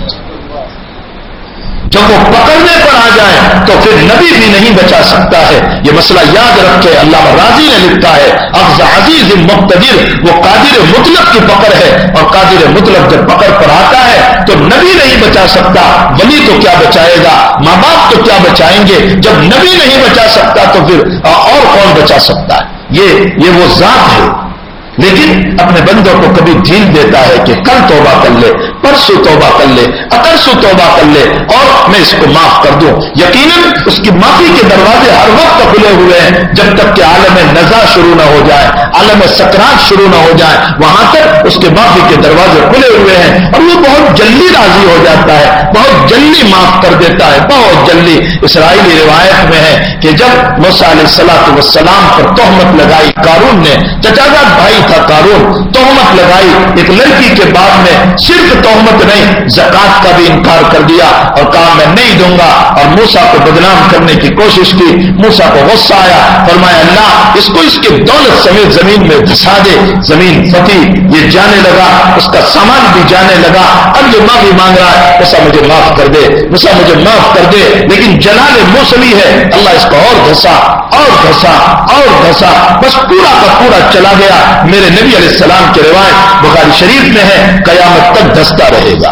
جب وہ پکڑنے پر آ جائے تو پھر نبی بھی نہیں بچا سکتا ہے۔ یہ مسئلہ یاد رکھے اللہ راضی نے لکھا ہے۔ افز عزیز مقتدر، وہ قادر مطلب کی پکڑ ہے اور قادر مطلب جب پکڑ پر آتا ہے تو نبی نہیں بچا سکتا۔ ولی تو کیا بچائے گا؟ ماں باپ تو کیا بچائیں گے؟ جب نبی نہیں بچا سکتا تو پھر اور کون بچا سکتا ہے؟ یہ یہ وہ ذات ہے۔ لیکن اپنے بندوں کو کبھی ڈھیل دیتا ہے کہ کل توبہ کر لے۔ پرسوں توبہ کر لے اکرسو توبہ کر لے اور میں اس کو معاف کر دوں۔ یقیناً اس کی معافی کے دروازے ہر وقت کھلے ہوئے ہیں، جب تک کہ عالم نزا شروع نہ ہو جائے، عالم سکرات شروع نہ ہو جائے، وہاں تک اس کے معافی کے دروازے کھلے ہوئے ہیں۔ اور وہ بہت جلدی راضی ہو جاتا ہے، بہت جلدی معاف کر دیتا ہے، بہت جلدی۔ اسرائیلی روایت میں ہے کہ جب موسیٰ علیہ السلام وسلام پر تہمت لگائی کارون نے چچاگا بھائی تھا کارون تہمت لگائی ایک لڑکی کے بعد میں، صرف تہمت نہیں، زکات کا بھی انکار کر دیا اور کہا میں نہیں دوں گا اور موسا کو بدنام کرنے کی کوشش کی موسا کو غصہ آیا، فرمایا، اللہ، اس کو اس کے دولت سمیت زمین میں دھسا دے۔ زمین فتح یہ جانے لگا، اس کا سامان بھی جانے لگا۔ اب یہ معافی مانگ رہا ہے ایسا مجھے معاف کر دے موسا مجھے معاف کر دے۔ لیکن جلال موسمی ہے، اللہ اس کو اور دھسا اور دھسا اور دھسا۔ بس پورا کا پورا چلا گیا۔ میرے نبی علیہ السلام کی روایت بخاری شریف میں ہے، قیامت تک دھستا دستا رہے گا۔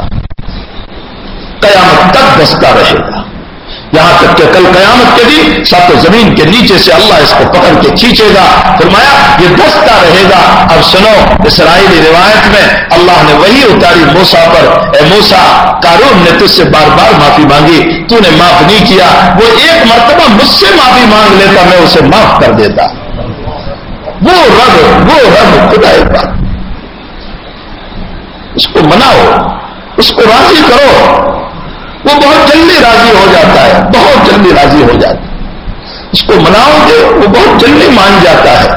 قیامت تک دستا رہے گا۔ یہاں تک کہ کل قیامت کے دن سب زمین کے نیچے سے اللہ اس کو پکڑ کے کھینچے گا۔ فرمایا، یہ دستا رہے گا۔ اب سنو، اسرائیلی روایت میں اللہ نے وہی اتاری موسا پر۔ اے موسا کارون نے تجھ سے بار بار معافی مانگی۔ تو نے معاف نہیں کیا۔ وہ ایک مرتبہ مجھ سے معافی مانگ لیتا، میں اسے معاف کر دیتا۔ وہ رب وہ رب خدا ایک بات اس کو مناؤ، اس کو راضی کرو۔ وہ بہت جلدی راضی ہو جاتا ہے، بہت جلدی راضی ہو جاتا ہے۔ اس کو مناؤ گے وہ بہت جلدی مان جاتا ہے۔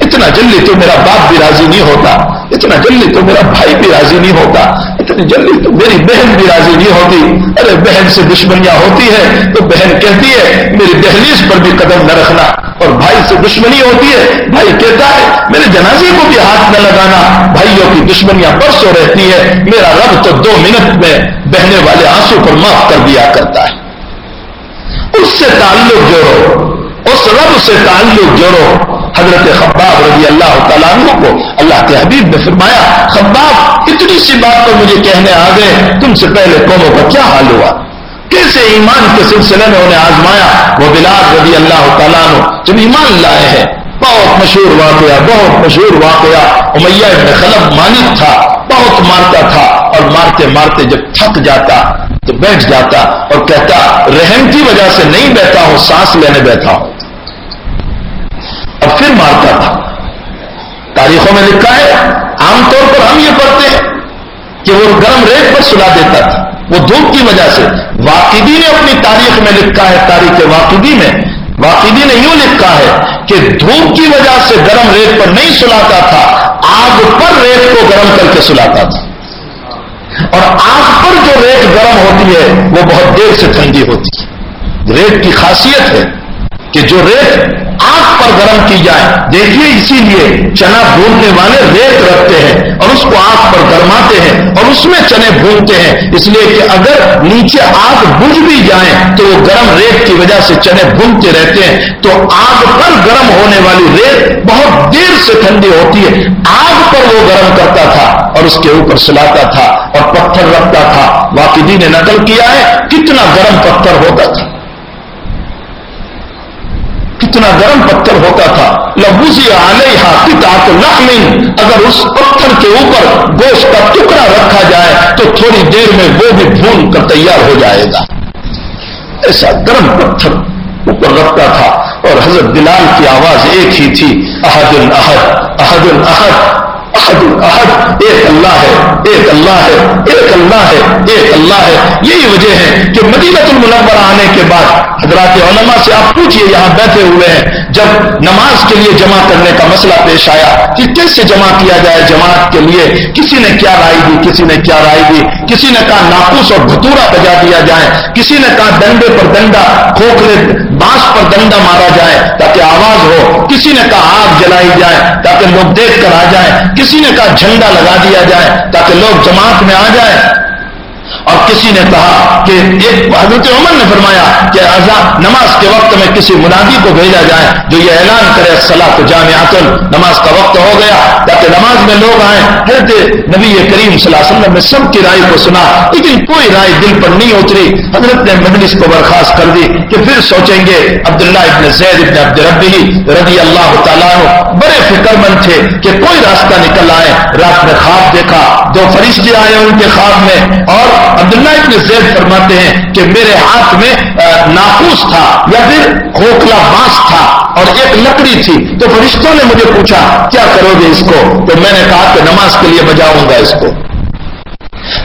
اتنا جلدی تو میرا باپ بھی راضی نہیں ہوتا، اتنا جلدی تو میرا بھائی بھی راضی نہیں ہوتا۔ اتنی جلدی تو میری بہن بھی راضی نہیں ہوتی۔ ارے بہن سے دشمنیاں ہوتی ہے تو بہن کہتی ہے، میری دہلیز پر بھی قدم نہ رکھنا۔ اور بھائی سے دشمنی ہوتی ہے، بھائی کہتا ہے، میرے جنازے کو بھی ہاتھ نہ لگانا۔ بھائیوں کی دشمنیاں برسوں رہتی ہے میرا رب تو دو منٹ میں بہنے والے آنسو پر معاف کر دیا کرتا ہے۔ اس سے تعلق جوڑو۔ اس رب سے تعلق جوڑو۔ حضرت خباب رضی اللہ تعالیٰ عنہ کو اللہ کے حبیب نے فرمایا، خباب، اتنی سی بات پر مجھے کہنے آ گئے، تم سے پہلے قوموں کا کیا حال ہوا؟ کیسے ایمان کے سلسلے میں انہیں آزمایا؟ وہ بلال رضی اللہ تعالیٰ عنہ تم ایمان لائے ہیں، بہت مشہور واقعہ، بہت مشہور واقعہ، امیہ ابن خلب مانک تھا، بہت مارتا تھا اور مارتے مارتے جب تھک جاتا تو بیٹھ جاتا اور کہتا رحم کی وجہ سے نہیں بیٹھا ہوں، سانس لینے بیٹھا ہوں اور پھر مارتا تھا تاریخوں میں لکھا ہے، عام طور پر ہم یہ پڑھتے ہیں کہ وہ گرم ریت پر سلا دیتا تھا۔ وہ دھوپ کی وجہ سے۔ واقعی نے اپنی تاریخ میں لکھا ہے، تاریخ واقعی میں۔ واقعی نے یوں لکھا ہے کہ دھوپ کی وجہ سے گرم ریت پر نہیں سلاتا تھا، آگ پر ریت کو گرم کر کے سلاتا تھا۔ اور آگ پر جو ریت گرم ہوتی ہے، وہ بہت دیر سے ٹھنڈی ہوتی ہے۔ ریت کی خاصیت ہے کہ جو ریت آگ پر گرم کی جائے، دیکھیے اسی لیے چنا بھوننے والے ریت رکھتے ہیں اور اس کو آگ پر گرماتے ہیں اور اس میں چنے بھونتے ہیں۔ اس لیے کہ اگر نیچے آگ بجھ بھی جائیں تو وہ گرم ریت کی وجہ سے چنے بھونتے رہتے ہیں۔ تو آگ پر گرم ہونے والی ریت بہت دیر سے ٹھنڈی ہوتی ہے۔ آگ پر وہ گرم کرتا تھا اور اس کے اوپر سلاتا تھا اور پتھر رکھتا تھا۔ واقعی نے نقل کیا ہے، کتنا گرم پتھر ہوتا تھا۔ کتنا گرم پتھر ہوتا تھا۔ لبوزی علیہ کتاب لحم۔ اگر اس پتھر کے اوپر گوشت کا ٹکڑا رکھا جائے تو تھوڑی دیر میں وہ بھی بھون کر تیار ہو جائے گا۔ ایسا گرم پتھر اوپر رکھتا تھا اور حضرت بلال کی آواز ایک ہی تھی۔ احد احد احد احد احد احد ایک اللہ ہے، ایک اللہ ہے، ایک اللہ ہے، ایک اللہ ہے۔ یہی وجہ ہے کہ مدینہ المنورہ آنے کے بعد حضرات علماء سے آپ پوچھئے، یہاں بیٹھے ہوئے ہیں، جب نماز کے لیے جمع کرنے کا مسئلہ پیش آیا کہ کیسے جمع کیا جائے جماعت کے لیے؟ کسی نے کیا رائے دی، کسی نے کیا رائے دی؟ کسی نے کہا ناقوس اور بھتورا بجا دیا جائے؟ کسی نے کہا ڈنڈے پر ڈنڈا، کھوکھلے بانس پر ڈنڈا مارا جائے تاکہ آواز ہو؟ کسی نے کہا آگ جلائی جائے تاکہ لوگ دیکھ کر آ جائیں؟ کسی نے کہا جھنڈا لگا دیا جائے تاکہ لوگ جماعت میں آ جائیں؟ اور کسی نے کہا کہ ایک حضرت عمر نے فرمایا کہ نماز کے وقت میں کسی منادی کو بھیجا جائے جو یہ اعلان کرے صلاح تو جامع نماز کا وقت ہو گیا، تاکہ نماز میں لوگ آئیں۔ حضرت نبی کریم صلی اللہ علیہ وسلم نے سب کی رائے کو سنا۔ لیکن کوئی رائے دل پر نہیں اتری۔ حضرت نے مجلس کو برخاست کر دی کہ پھر سوچیں گے، عبداللہ ابن زید ابن عبد ربی رضی اللہ تعالیٰ بڑے فکر مند تھے کہ کوئی راستہ نکل آئے۔ رات میں خواب دیکھا، دو فرشتے آئے ان کے خواب میں اور عبداللہ ابن زید فرماتے ہیں کہ میرے ہاتھ میں ناخوس تھا یا پھر کھوکھلا بانس تھا اور ایک لکڑی تھی۔ تو فرشتوں نے مجھے پوچھا، کیا کرو گے اس کو؟ تو میں نے کہا کہ نماز کے لیے بجاؤں گا اس کو۔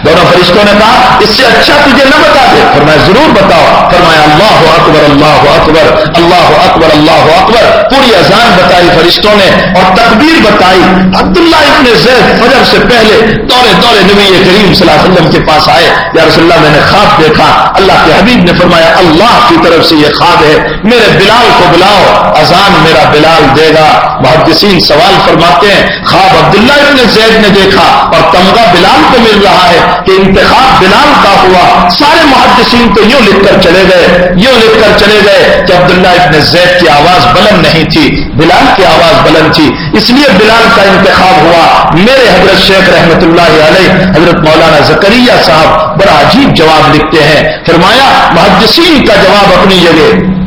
دونوں فرشتوں نے کہا، اس سے اچھا تجھے نہ بتا دے۔ فرمایا، ضرور بتاؤ۔ فرمایا، اللہ اکبر اللہ اکبر اللہ اکبر اللہ اکبر۔ پوری اذان بتائی فرشتوں نے اور تقبیر بتائی۔ عبداللہ ابن زید فجر سے پہلے دورے دورے نبی کریم صلی اللہ علیہ وسلم کے پاس آئے۔ یا رسول اللہ، میں نے خواب دیکھا۔ اللہ کے حبیب نے فرمایا، اللہ کی طرف سے یہ خواب ہے۔ میرے بلال کو بلاؤ، اذان میرا بلال دے گا۔ محدثین سوال فرماتے ہیں۔ خواب عبداللہ ابن زید نے دیکھا اور تمغہ بلال کو مل رہا ہے۔ ہے کہ انتخاب بلال کا ہوا۔ سارے محدثین تو یوں لکھ کر چلے گئے۔ یوں لکھ کر چلے گئے کہ عبداللہ ابن زید کی آواز بلند نہیں تھی۔ بلال کی آواز بلند تھی۔ اس لیے بلال کا انتخاب ہوا۔ میرے حضرت شیخ رحمت اللہ علیہ، حضرت مولانا زکریہ صاحب، بڑا عجیب جواب لکھتے ہیں۔ فرمایا، محدثین کا جواب اپنی جگہ۔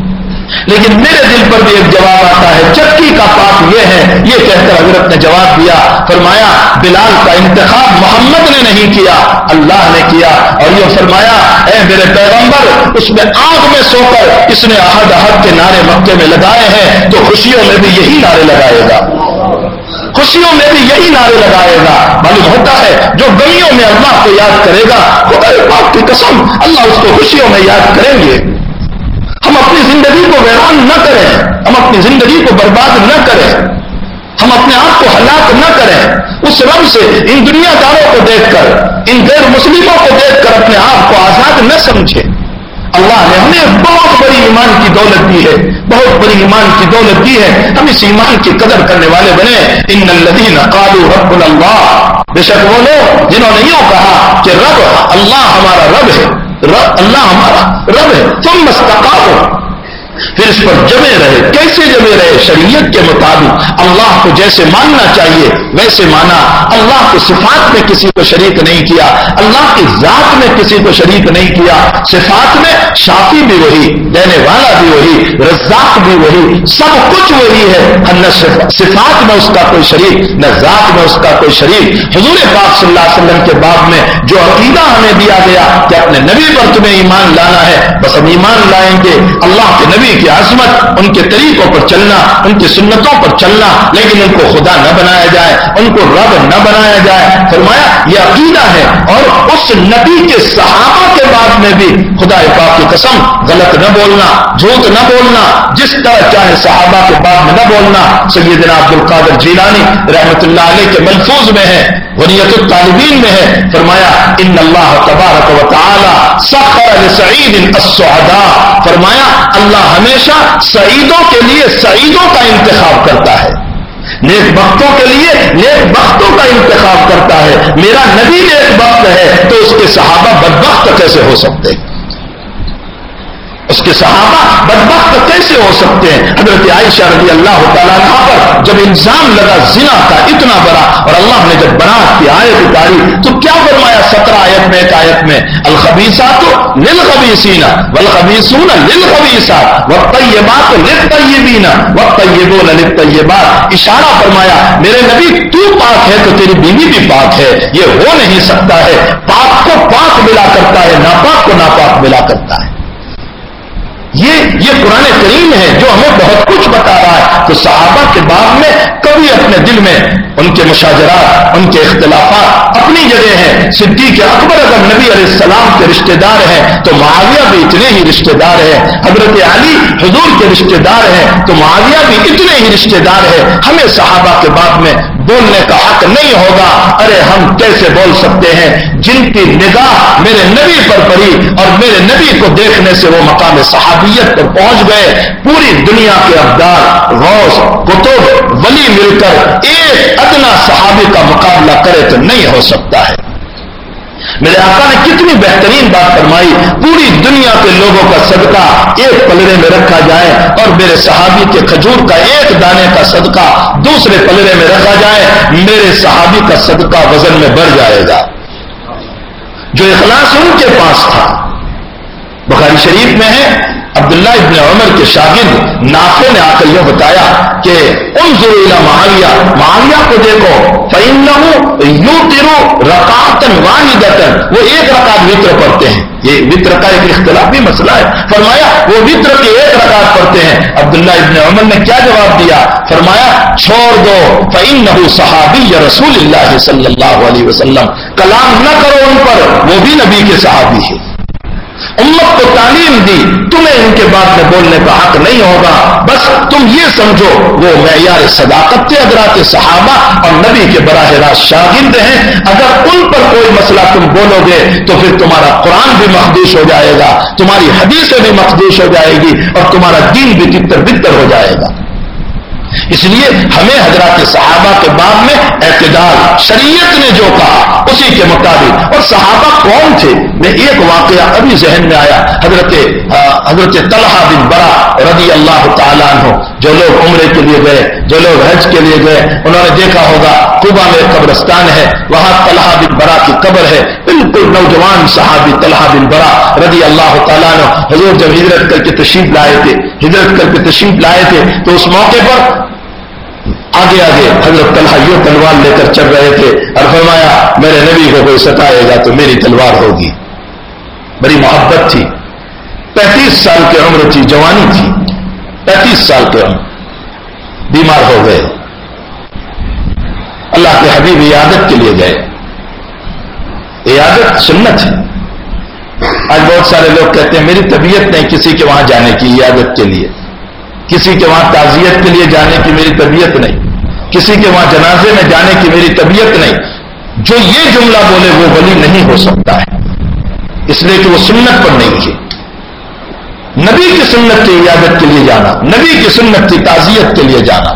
لیکن میرے دل پر بھی ایک جواب آتا ہے۔ چکی کا پاک یہ ہے، یہ کہہ کر حضرت نے جواب دیا، فرمایا، بلال کا انتخاب محمد نے نہیں کیا، اللہ نے کیا۔ اور یہ فرمایا، اے میرے پیغمبر، اس میں آگ میں سو کر اس نے عہد عہد کے نعرے مکے میں لگائے ہیں، تو خوشیوں میں بھی یہی نعرے لگائے گا۔ خوشیوں میں بھی یہی نعرے لگائے گا۔ معلوم ہوتا ہے، جو گلیوں میں اللہ کو یاد کرے گا خدا پاک کی قسم اللہ اس کو خوشیوں میں یاد کریں گے۔ ہم اپنی زندگی کو ویران نہ کریں، ہم اپنی زندگی کو برباد نہ کریں۔ ہم اپنے آپ کو ہلاک نہ کریں۔ اس رب سے ان دنیا داروں کو دیکھ کر، ان غیر مسلموں کو دیکھ کر اپنے آپ کو آزاد نہ سمجھے اللہ نے ہمیں بہت بڑی ایمان کی دولت دی ہے، بہت بڑی ایمان کی دولت دی ہے۔ ہم اس ایمان کی قدر کرنے والے بنے۔ ان الدین قالو رب اللہ۔ بے شک وہ لوگ جنہوں نے یوں کہا کہ رب، اللہ ہمارا رب ہے۔ رب اللہ ہمارا رب ہے۔ تم مستقا ہو۔ پھر اس پر جمے رہے، کیسے جمے رہے؟ شریعت کے مطابق اللہ کو جیسے ماننا چاہیے، ویسے مانا۔ اللہ کی صفات میں کسی کو شریک نہیں کیا، اللہ کی ذات میں کسی کو شریک نہیں کیا۔ صفات میں شافی بھی وہی، دینے والا بھی وہی، رزاق بھی وہی، سب کچھ وہی ہے۔ نہ صفات میں اس کا کوئی شریک، نہ ذات میں اس کا کوئی شریک۔ حضور پاک صلی اللہ علیہ وسلم کے بعد میں جو عقیدہ ہمیں دیا گیا کہ اپنے نبی پر تمہیں ایمان لانا ہے، بس ہم ایمان لائیں گے۔ اللہ کے نبی نبی کی عظمت، ان کے طریقوں پر چلنا، ان کی سنتوں پر چلنا، لیکن ان کو خدا نہ بنایا جائے، ان کو رب نہ بنایا جائے۔ فرمایا، یہ عقیدہ ہے اور اس نبی کے صحابہ کے بعد میں بھی خدا پاک کی قسم، غلط نہ بولنا، جھوٹ نہ بولنا، جس طرح چاہے صحابہ کے بعد میں نہ بولنا، سیدنا عبد القادر جیلانی رحمت اللہ علیہ کے ملفوظ میں ہے۔ ونیت الطالبین میں ہے، فرمایا، ان اللہ تبارک و تعالی سخر لسعید السعداء. فرمایا، اللہ ہمیشہ سعیدوں کے لیے سعیدوں کا انتخاب کرتا ہے۔ نیک بختوں کے لیے نیک بختوں کا انتخاب کرتا ہے۔ میرا نبی نیک بخت ہے، تو اس کے صحابہ بدبخت کیسے ہو سکتے؟ ہیں اس کے صحابہ بدبخت کیسے ہو سکتے ہیں؟ حضرت عائشہ رضی اللہ تعالیٰ پر جب الزام لگا، زنا کا اتنا بڑا، اور اللہ نے جب بنا کی آیت اتاری تو کیا فرمایا سترہ آیت میں، ایک آیت میں؟ الخبیسات للخبیسین والخبیسون للخبیسات والطیبات للطیبین، والطیبون للطیبات۔ اشارہ فرمایا، میرے نبی، تو پاک ہے تو تیری بیوی بھی پاک ہے۔ یہ ہو نہیں سکتا ہے، پاک کو پاک ملا کرتا ہے، ناپاک کو ناپاک ملا کرتا ہے۔ یہ یہ قرآن کریم ہے جو ہمیں بہت کچھ بتا رہا ہے۔ تو صحابہ کے بعد میں کبھی اپنے دل میں ان کے مشاجرات، ان کے اختلافات اپنی جگہ ہیں۔ صدیق اکبر اگر نبی علیہ السلام کے رشتہ دار ہیں تو معاویہ بھی اتنے ہی رشتہ دار ہیں۔ حضرت علی حضور کے رشتہ دار ہیں تو معاویہ بھی اتنے ہی رشتہ دار ہیں۔ ہمیں صحابہ کے بعد میں بولنے کا حق نہیں ہوگا۔ ارے ہم کیسے بول سکتے ہیں؟ جن کی نگاہ میرے نبی پر پڑی اور میرے نبی کو دیکھنے سے وہ مقام صحابیت پر پہنچ گئے۔ پوری دنیا کے ابدار غوث کتب ولی مل کر ایک ادنا صحابی کا مقابلہ کرے تو نہیں ہو سکتا ہے۔ میرے آقا نے کتنی بہترین بات فرمائی، پوری دنیا کے لوگوں کا صدقہ ایک پلڑے میں رکھا جائے اور میرے صحابی کے کھجور کا ایک دانے کا صدقہ دوسرے پلڑے میں رکھا جائے، میرے صحابی کا صدقہ وزن میں بڑھ جائے گا۔ جو اخلاص ان کے پاس تھا، بخاری شریف میں ہے عبداللہ ابن عمر کے شاگرد نافے نے آ کر یہ بتایا کہ ان ضرور معاویہ معاویہ کو دیکھو فعم یوں تیرو رکاتن واحد وہ ایک رکعت وطر پڑھتے ہیں۔ یہ وطر کا ایک اختلافی مسئلہ ہے۔ فرمایا، وہ وطر کی ایک رکعت پڑھتے ہیں۔ عبداللہ ابن عمر نے کیا جواب دیا؟ فرمایا، چھوڑ دو۔ فعم نہ صحابی یا رسول اللہ صلی اللہ علیہ وسلم۔ کلام نہ کرو ان پر، وہ بھی نبی کے صحابی ہے امت کو تعلیم دی، تمہیں ان کے بعد میں بولنے کا حق نہیں ہوگا۔ بس تم یہ سمجھو، وہ معیار صداقت کے حضرات صحابہ اور نبی کے براہ راست شاگرد ہیں۔ اگر ان پر کوئی مسئلہ تم بولو گے، تو پھر تمہارا قرآن بھی مخدوش ہو جائے گا، تمہاری حدیثیں بھی مخدوش ہو جائے گی اور تمہارا دین بھی تتر بتر ہو جائے گا۔ اس لیے ہمیں حضرات صحابہ کے بعد میں اعتدال، شریعت نے جو کہا، اسی کے مطابق۔ اور صحابہ کون تھے؟ میں ایک واقعہ ابھی ذہن میں آیا، حضرت حضرت طلحہ بن برا رضی اللہ تعالیٰ عنہ، جو لوگ عمرے کے لیے گئے، جو لوگ حج کے لیے گئے، انہوں نے دیکھا ہوگا کوبا میں قبرستان ہے، وہاں طلحہ بن برا کی قبر ہے۔ بالکل نوجوان صحابی طلحہ بن برا رضی اللہ تعالیٰ عنہ، حضور جب ہجرت کر کے تشریف لائے تھے، ہجرت کر کے تشریف لائے تھے، تو اس موقع پر آگے آگے حضرت طلحہ یوں تلوار لے کر چل رہے تھے اور فرمایا، میرے نبی کو کوئی ستائے گا تو میری تلوار ہوگی۔ بڑی محبت تھی۔ پینتیس سال کی عمر تھی، جوانی تھی۔ پینتیس سال کے عمر۔ بیمار ہو گئے۔ اللہ کے حبیب عیادت کے لیے گئے۔ عیادت سنت ہے۔ آج بہت سارے لوگ کہتے ہیں، میری طبیعت نہیں کسی کے وہاں جانے کی، عیادت کے لیے۔ کسی کے وہاں تعزیت کے لیے جانے کی میری طبیعت نہیں، کسی کے وہاں جنازے میں جانے کی میری طبیعت نہیں، جو یہ جملہ بولے وہ ولی نہیں ہو سکتا ہے۔ اس لیے کہ وہ سنت پر نہیں ہے نبی کی سنت کی عیادت کے لیے جانا، نبی کی سنت کی تعزیت کے لیے جانا۔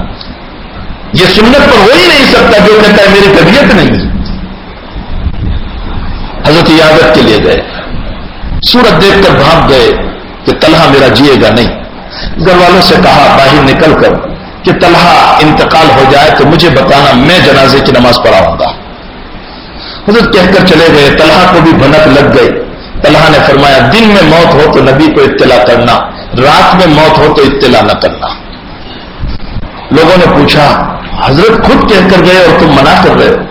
یہ سنت پر ہو ہی نہیں سکتا جو کہتا ہے میری طبیعت نہیں۔ ہے حضرت عیادت کے لیے گئے۔ سورت دیکھ کر بھاگ گئے کہ طلحہ میرا جیے گا نہیں۔ گھر والوں سے کہا، باہر نکل کر کہ طلحہ انتقال ہو جائے تو مجھے بتانا، میں جنازے کی نماز پڑھاؤں گا۔ حضرت کہہ کر چلے گئے طلحہ کو بھی بھنک لگ گئی۔ طلحہ نے فرمایا، دن میں موت ہو تو نبی کو اطلاع کرنا، رات میں موت ہو تو اطلاع نہ کرنا۔ لوگوں نے پوچھا، حضرت خود کہہ کر گئے اور تم منع کر رہے ہو؟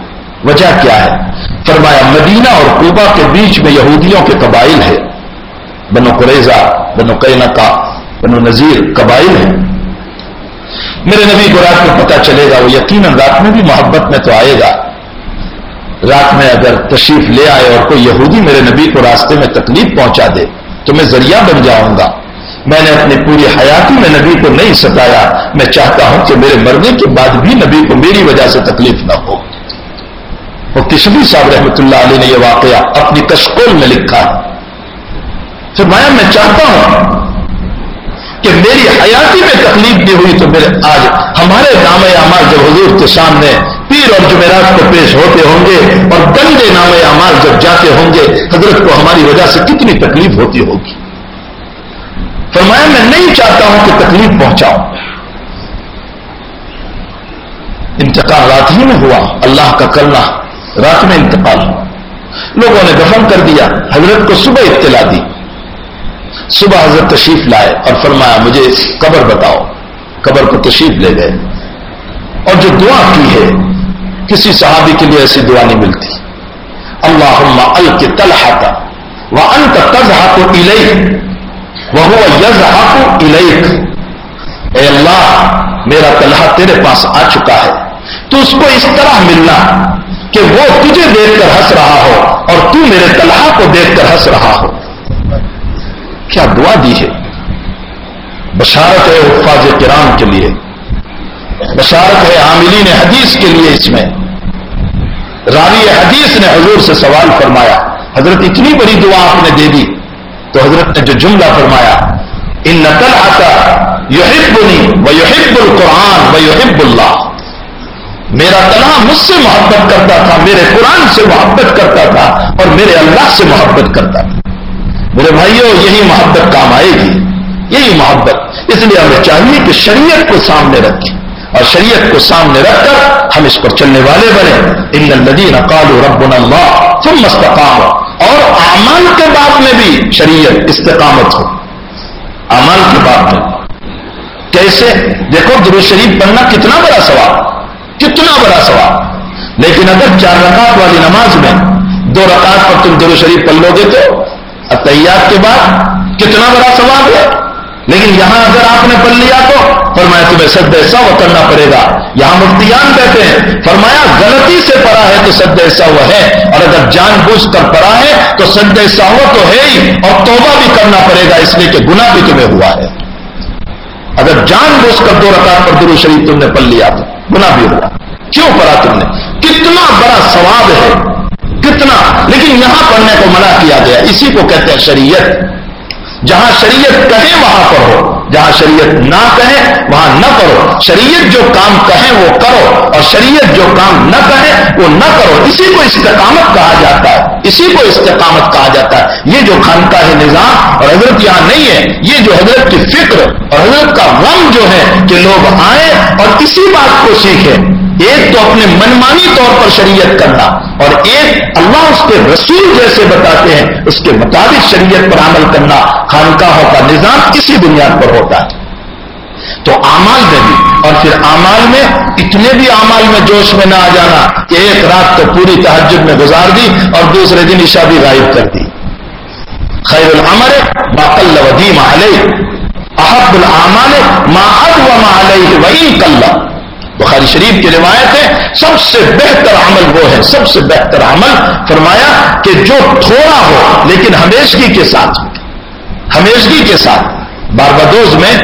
وجہ کیا ہے؟ فرمایا، مدینہ اور کوبا کے بیچ میں یہودیوں کے قبائل ہے بنو قریضہ بنو قینہ بنو نذیر قبائل ہیں۔ میرے نبی کو رات میں پتا چلے گا، وہ یقیناً رات میں بھی محبت میں تو آئے گا۔ رات میں اگر تشریف لے آئے اور کوئی یہودی میرے نبی کو راستے میں تکلیف پہنچا دے، تو میں ذریعہ بن جاؤں گا۔ میں نے اپنی پوری حیاتی میں نبی کو نہیں ستایا۔ میں چاہتا ہوں کہ میرے مرنے کے بعد بھی نبی کو میری وجہ سے تکلیف نہ ہو۔ اور کشبی صاحب رحمۃ اللہ علیہ نے یہ واقعہ اپنی کشکول میں لکھا فرمایا، میں چاہتا ہوں کہ میری حیاتی میں تکلیف دی ہوئی تو میرے آج ہمارے نام اعمال جب حضور کے سامنے پیر اور جمعرات کو پیش ہوتے ہوں گے اور گندے نام اعمال جب جاتے ہوں گے، حضرت کو ہماری وجہ سے کتنی تکلیف ہوتی ہوگی۔ فرمایا، میں نہیں چاہتا ہوں کہ تکلیف پہنچاؤں انتقال رات ہی میں ہوا، اللہ کا کرنا رات میں انتقال ہوا۔ لوگوں نے دفن کر دیا، حضرت کو صبح اطلاع دی۔ صبح حضرت تشریف لائے اور فرمایا، مجھے قبر بتاؤ۔ قبر کو تشریف لے گئے۔ اور جو دعا کی ہے، کسی صحابی کے لیے ایسی دعا نہیں ملتی۔ اللہ ال کے تلحا کا وہ ان کا تز ہاتھوں وہ یز ہاتھوں اے اللہ، میرا طلحہ تیرے پاس آ چکا ہے۔ تو اس کو اس طرح ملنا کہ وہ تجھے دیکھ کر ہنس رہا ہو اور تو میرے طلحہ کو دیکھ کر ہنس رہا ہو۔ کیا دعا دی ہے؟ بشارت ہے حفاظ کرام کے لیے۔ بشارت ہے عاملین حدیث کے لیے اس میں۔ راوی حدیث نے حضور سے سوال فرمایا، حضرت اتنی بڑی دعا آپ نے دے دی۔ تو حضرت نے جو جملہ فرمایا، ان نقل آتا یحب و یحب القرآن و یحب اللہ۔ میرا تلا مجھ سے محبت کرتا تھا، میرے قرآن سے محبت کرتا تھا اور میرے اللہ سے محبت کرتا تھا۔ میرے بھائیوں یہی محبت کام آئے گی۔ یہی محبت۔ اس لیے ہمیں چاہیے کہ شریعت کو سامنے رکھیں۔ اور شریعت کو سامنے رکھ کر ہم اس پر چلنے والے بنے۔ ان الدین قالوا ربنا اللہ ثم استقام اور اعمال کے بعد میں بھی شریعت استقامت ہو۔ اعمال کے بعد میں۔ کیسے؟ دیکھو درو شریف پڑھنا کتنا بڑا سوال کتنا بڑا سوال لیکن اگر چار رکعت والی نماز میں دو رکعت پر تم درو شریف پڑھ لو گے تو اتیات کے بعد کتنا بڑا سوال ہے؟ لیکن یہاں اگر آپ نے پڑھ لیا تو فرمایا تمہیں سد سو کرنا پڑے گا۔ یہاں مفتیان کہتے ہیں، فرمایا غلطی سے پڑا ہے تو سد ایسا وہ ہے۔ اور اگر جان بوجھ کر پڑا ہے تو سد ایسا وہ تو ہے ہی۔ اور توبہ بھی کرنا پڑے گا، اس لیے کہ گناہ بھی تمہیں ہوا ہے۔ اگر جان بوجھ کر دو رکعت پر درو شریف تم نے پڑھ لیا تو گناہ بھی ہوا۔ کیوں پڑھا تم نے؟ کتنا بڑا ثواب ہے۔ کتنا؟ لیکن یہاں پڑھنے کو منع کیا گیا۔ اسی کو کہتے ہیں شریعت۔ جہاں شریعت کہے، وہاں پڑھو۔ جہاں شریعت نہ کہے، وہاں نہ کرو شریعت جو کام کہے، وہ کرو۔ اور شریعت جو کام نہ کہے، وہ نہ کرو۔ اسی کو استقامت کہا جاتا ہے۔ اسی کو استقامت کہا جاتا ہے۔ یہ جو خانقاہ نظام اور حضرت یہاں نہیں ہے، یہ جو حضرت کی فکر اور حضرت کا غم جو ہے کہ لوگ آئیں اور اسی بات کو سیکھیں۔ ایک تو اپنے منمانی طور پر شریعت کرنا اور ایک اللہ اس کے رسول جیسے بتاتے ہیں، اس کے مطابق شریعت پر عمل کرنا خانقاہوں کا نظام اسی بنیاد پر ہوتا ہے۔ تو امال میں بھی، اور پھر امال میں اتنے بھی امال میں جوش میں نہ آ جانا کہ ایک رات تو پوری تحجد میں گزار دی اور دوسرے دن عشا بھی غائب کر دی۔ خیر العمر باقل ودیم علیہ، احب العمال ما اد و ما علیہ وین کلّہ بخاری شریف کی روایت ہے، سب سے بہتر عمل وہ ہے، سب سے بہتر عمل فرمایا کہ جو تھوڑا ہو، لیکن ہمیشگی کے ساتھ، ہمیشگی کے ساتھ۔ باربادوز میں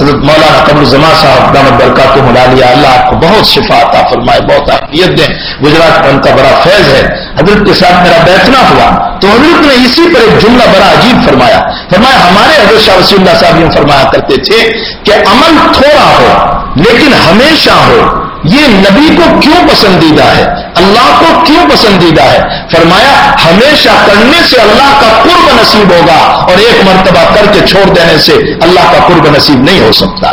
حضرت مولانا قبر زما صاحب دامت برکات ملالیہ اللہ آپ کو بہت شفا عطا فرمائے، بہت عافیت دیں۔ گجرات میں ان کا بڑا فیض ہے۔ حضرت کے ساتھ میرا بیٹھنا ہوا۔ تو حضرت نے اسی پر ایک جملہ بڑا عجیب فرمایا۔ فرمایا، ہمارے حضرت شاہ وسیم اللہ صاحب یوں فرمایا کرتے تھے کہ عمل تھوڑا ہو لیکن ہمیشہ ہو۔ یہ نبی کو کیوں پسندیدہ ہے؟ اللہ کو کیوں پسندیدہ ہے؟ فرمایا، ہمیشہ کرنے سے اللہ کا قرب نصیب ہوگا اور ایک مرتبہ کر کے چھوڑ دینے سے اللہ کا قرب نصیب نہیں ہو سکتا۔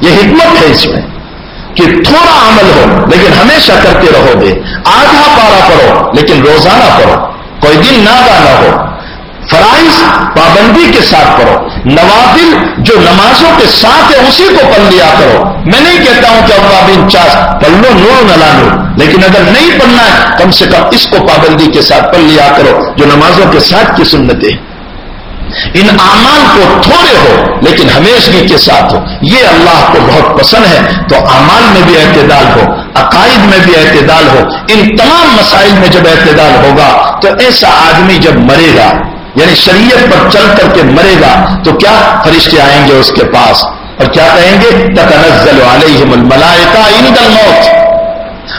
یہ حکمت ہے اس میں کہ تھوڑا عمل ہو، لیکن ہمیشہ کرتے رہو گے۔ آدھا پارا پڑھو، لیکن روزانہ پڑھو۔ کوئی دن نہ ہو۔ فرائض پابندی کے ساتھ پڑھو نوافل جو نمازوں کے ساتھ ہے اسی کو پڑھ لیا کرو۔ میں نہیں کہتا ہوں کہ ابابین چاس پڑھ لو نور نہ لو۔ لیکن اگر نہیں پڑھنا ہے، کم سے کم اس کو پابندی کے ساتھ پڑھ لیا کرو، جو نمازوں کے ساتھ کی سنتیں ان اعمال کو تھوڑے ہو، لیکن ہمیشگی کے ساتھ ہو۔ یہ اللہ کو بہت پسند ہے۔ تو اعمال میں بھی اعتدال ہو، عقائد میں بھی اعتدال ہو۔ ان تمام مسائل میں جب اعتدال ہوگا، تو ایسا آدمی جب مرے گا یعنی شریعت پر چل کر کے مرے گا تو کیا فرشتے آئیں گے اس کے پاس؟ اور کیا کہیں گے؟ تکنزل علیہم الملائکہ عند الموت.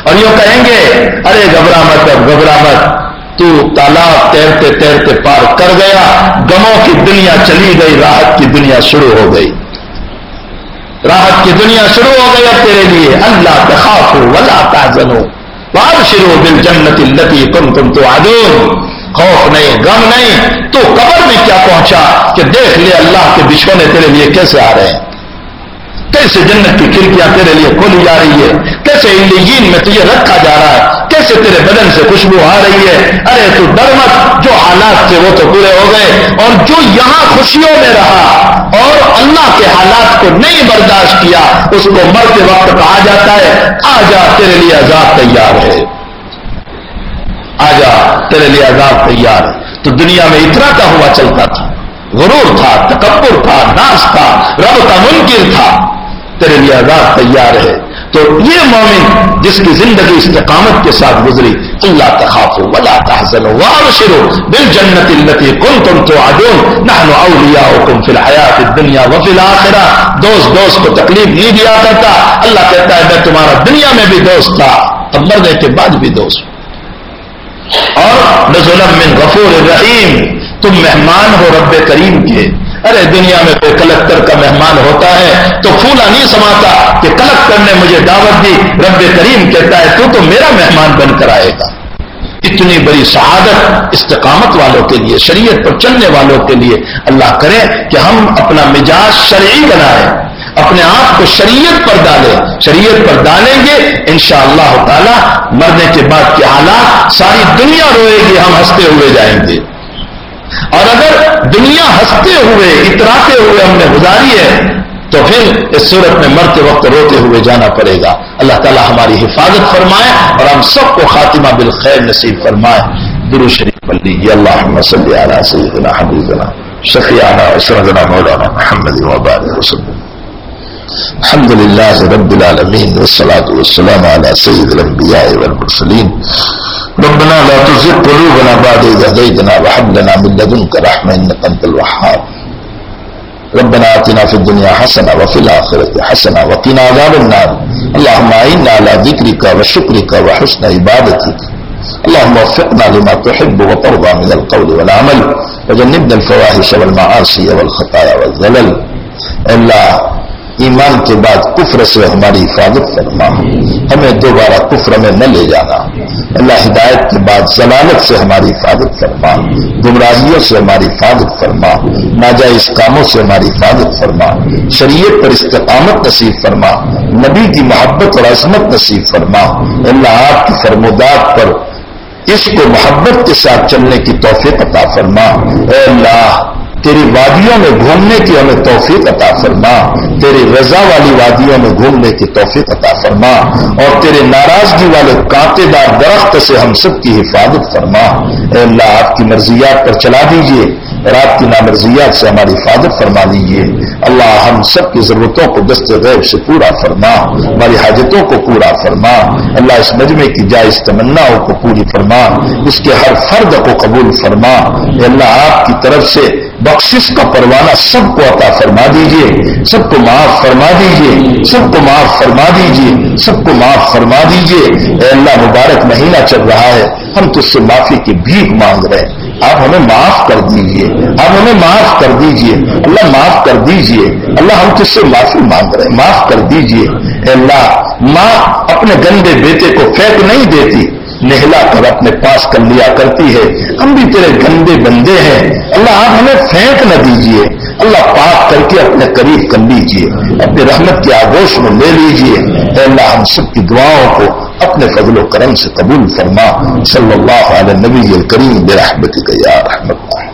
اور یہ کہیں گے، ارے گھبرا مت، اب گھبرا مت۔ تو تالاب تیرتے تیرتے پار کر گیا گموں کی دنیا چلی گئی، راحت کی دنیا شروع ہو گئی۔ راحت کی دنیا شروع ہو گئی اب تیرے لیے۔ اللہ تخاف ولا تحزنو۔ وابشروا بالجنت التي كنتم توعدون۔ خوف نہیں، غم نہیں، تو قبر میں کیا پہنچا کہ دیکھ لے اللہ کے بچھونے تیرے لیے کیسے آ رہے ہیں؟ کیسے جنت کی کھڑکیاں تیرے لیے کھولی جا رہی ہے؟ کیسے انڈیجین میں تجھے رکھا جا رہا ہے؟ کیسے تیرے بدن سے خوشبو آ رہی ہے؟ ارے تو ڈر مت، جو حالات تھے وہ تو پورے ہو گئے، اور جو یہاں خوشیوں میں رہا، اور اللہ کے حالات کو نہیں برداشت کیا، اس کو مرتے وقت کہا جاتا ہے، آ جا، تیرے لیے عذاب تیار ہے۔ آ جا تیرے لیے عذاب تیار ہے۔ تو دنیا میں اتنا کا ہوا چلتا تھا۔ غرور تھا، تکبر تھا ناس تھا، رب کا منکر تھا۔ تیرے لیے عذاب تیار ہے۔ تو یہ مومن جس کی زندگی استقامت کے ساتھ گزری، اللہ تخاف ولا تحزن وابشروا بالجنت التي كنتم توعدون۔ نحن اولیاؤکم فی الحیات الدنیا وفی الاخرہ۔ دوست دوست کو تکلیف نہیں دیا کرتا۔ اللہ کہتا ہے، میں تمہارا دنیا میں بھی دوست تھا اب مرنے کے بعد بھی دوست ہوں۔ اور نزل من غفور الرحیم، تم مہمان ہو رب کریم کے۔ ارے دنیا میں کوئی کلکٹر کا مہمان ہوتا ہے تو پھولا نہیں سماتا کہ کلکٹر نے مجھے دعوت دی رب کریم کہتا ہے تو تو میرا مہمان بن کر آئے گا۔ اتنی بڑی شہادت استقامت والوں کے لیے، شریعت پر چلنے والوں کے لیے اللہ کرے کہ ہم اپنا مزاج شرعی بنائیں۔ اپنے آپ کو شریعت پر ڈالیں شریعت پر ڈالیں گے، انشاءاللہ اللہ تعالی مرنے کے بعد کے حالات، ساری دنیا روئے گی، ہم ہنستے ہوئے جائیں گے۔ اور اگر دنیا ہنستے ہوئے، اتراتے ہوئے ہم نے گزاری ہے، تو پھر اس صورت میں مرتے وقت روتے ہوئے جانا پڑے گا۔ اللہ تعالی ہماری حفاظت فرمائے اور ہم سب کو خاتمہ بالخیر نصیب فرمائے۔ درو شریف پلی اللہ صلی علی سیدنا حبیبنا، شفیعنا وسردنا مولانا محمد وبارک وسلم۔ الحمد لله رب العالمين والصلاة والسلام على سيد الأنبياء والمرسلين ربنا لا تزغ قلوبنا بعد إذ هديتنا وهب لنا من لدنك رحمة إنك أنت الوهاب. ربنا آتنا في الدنيا حسنة وفي الآخرة حسنة وقنا عذاب النار. اللهم أعنا على ذكرك وشكرك وحسن عبادتك. اللهم وفقنا لما تحب وترضى من القول والعمل. وجنبنا الفواحش والمعاصي والخطايا والزلل الله ایمان کے بعد کفر سے ہماری حفاظت فرما۔ ہمیں دوبارہ کفر میں نہ لے جانا۔ اللہ ہدایت کے بعد ضلالت سے ہماری حفاظت فرما۔ گمراہیوں سے ہماری حفاظت فرما۔ ناجائز کاموں سے ہماری حفاظت فرما۔ شریعت پر استقامت نصیب فرما۔ نبی کی محبت اور عظمت نصیب فرما۔ اللہ آپ کی فرمودات پر اس کو محبت کے ساتھ چلنے کی توفیق عطا فرما۔ اے اللہ تیری وادیوں میں گھومنے کی ہمیں توفیق عطا فرما۔ تیری رضا والی وادیوں میں گھومنے کی توفیق عطا فرما۔ اور تیرے ناراضگی والے کانٹے دار درخت سے ہم سب کی حفاظت فرما۔ اے اللہ، آپ کی مرضیات پر چلا دیجیے۔ اور آپ کی نامرضیات سے ہماری حفاظت فرما دیجیے اللہ، ہم سب کی ضرورتوں کو دست غیب سے پورا فرما۔ ہماری حاجتوں کو پورا فرما۔ اللہ، اس مجمع کی جائز تمناؤں کو پوری فرما۔ اس کے ہر فرد کو قبول فرما۔ اللہ، آپ کی طرف سے بخشش کا پروانہ سب کو عطا فرما دیجیے، سب کو معاف فرما دیجیے، سب کو معاف فرما دیجیے، سب کو معاف فرما دیجیے۔ اے اللہ، مبارک مہینہ چل رہا ہے، ہم تو اس سے معافی کی بھیک مانگ رہے ہیں۔ آپ ہمیں معاف کر دیجیے، آپ ہمیں معاف کر دیجیے۔ اللہ معاف کر دیجیے، اللہ ہم تجھ سے معافی مانگ رہے ہیں۔ معاف کر دیجیے۔ اے اللہ، ماں اپنے گندے بیٹے کو پھینک نہیں دیتی۔ نہلا کر اپنے پاس کر لیا کرتی ہے۔ ہم بھی تیرے گندے بندے ہیں۔ اللہ، آپ ہمیں پھینک نہ دیجیے۔ اللہ پاک کر کے اپنے قریب کر لیجیے۔ اپنے رحمت کے آگوش میں لے لیجیے۔ اے اللہ، ہم سب کی دعاؤں کو اپنے فضل و کرم سے قبول فرما۔ صلی اللہ علیہ نبی الکریم برحمتک یا رحمت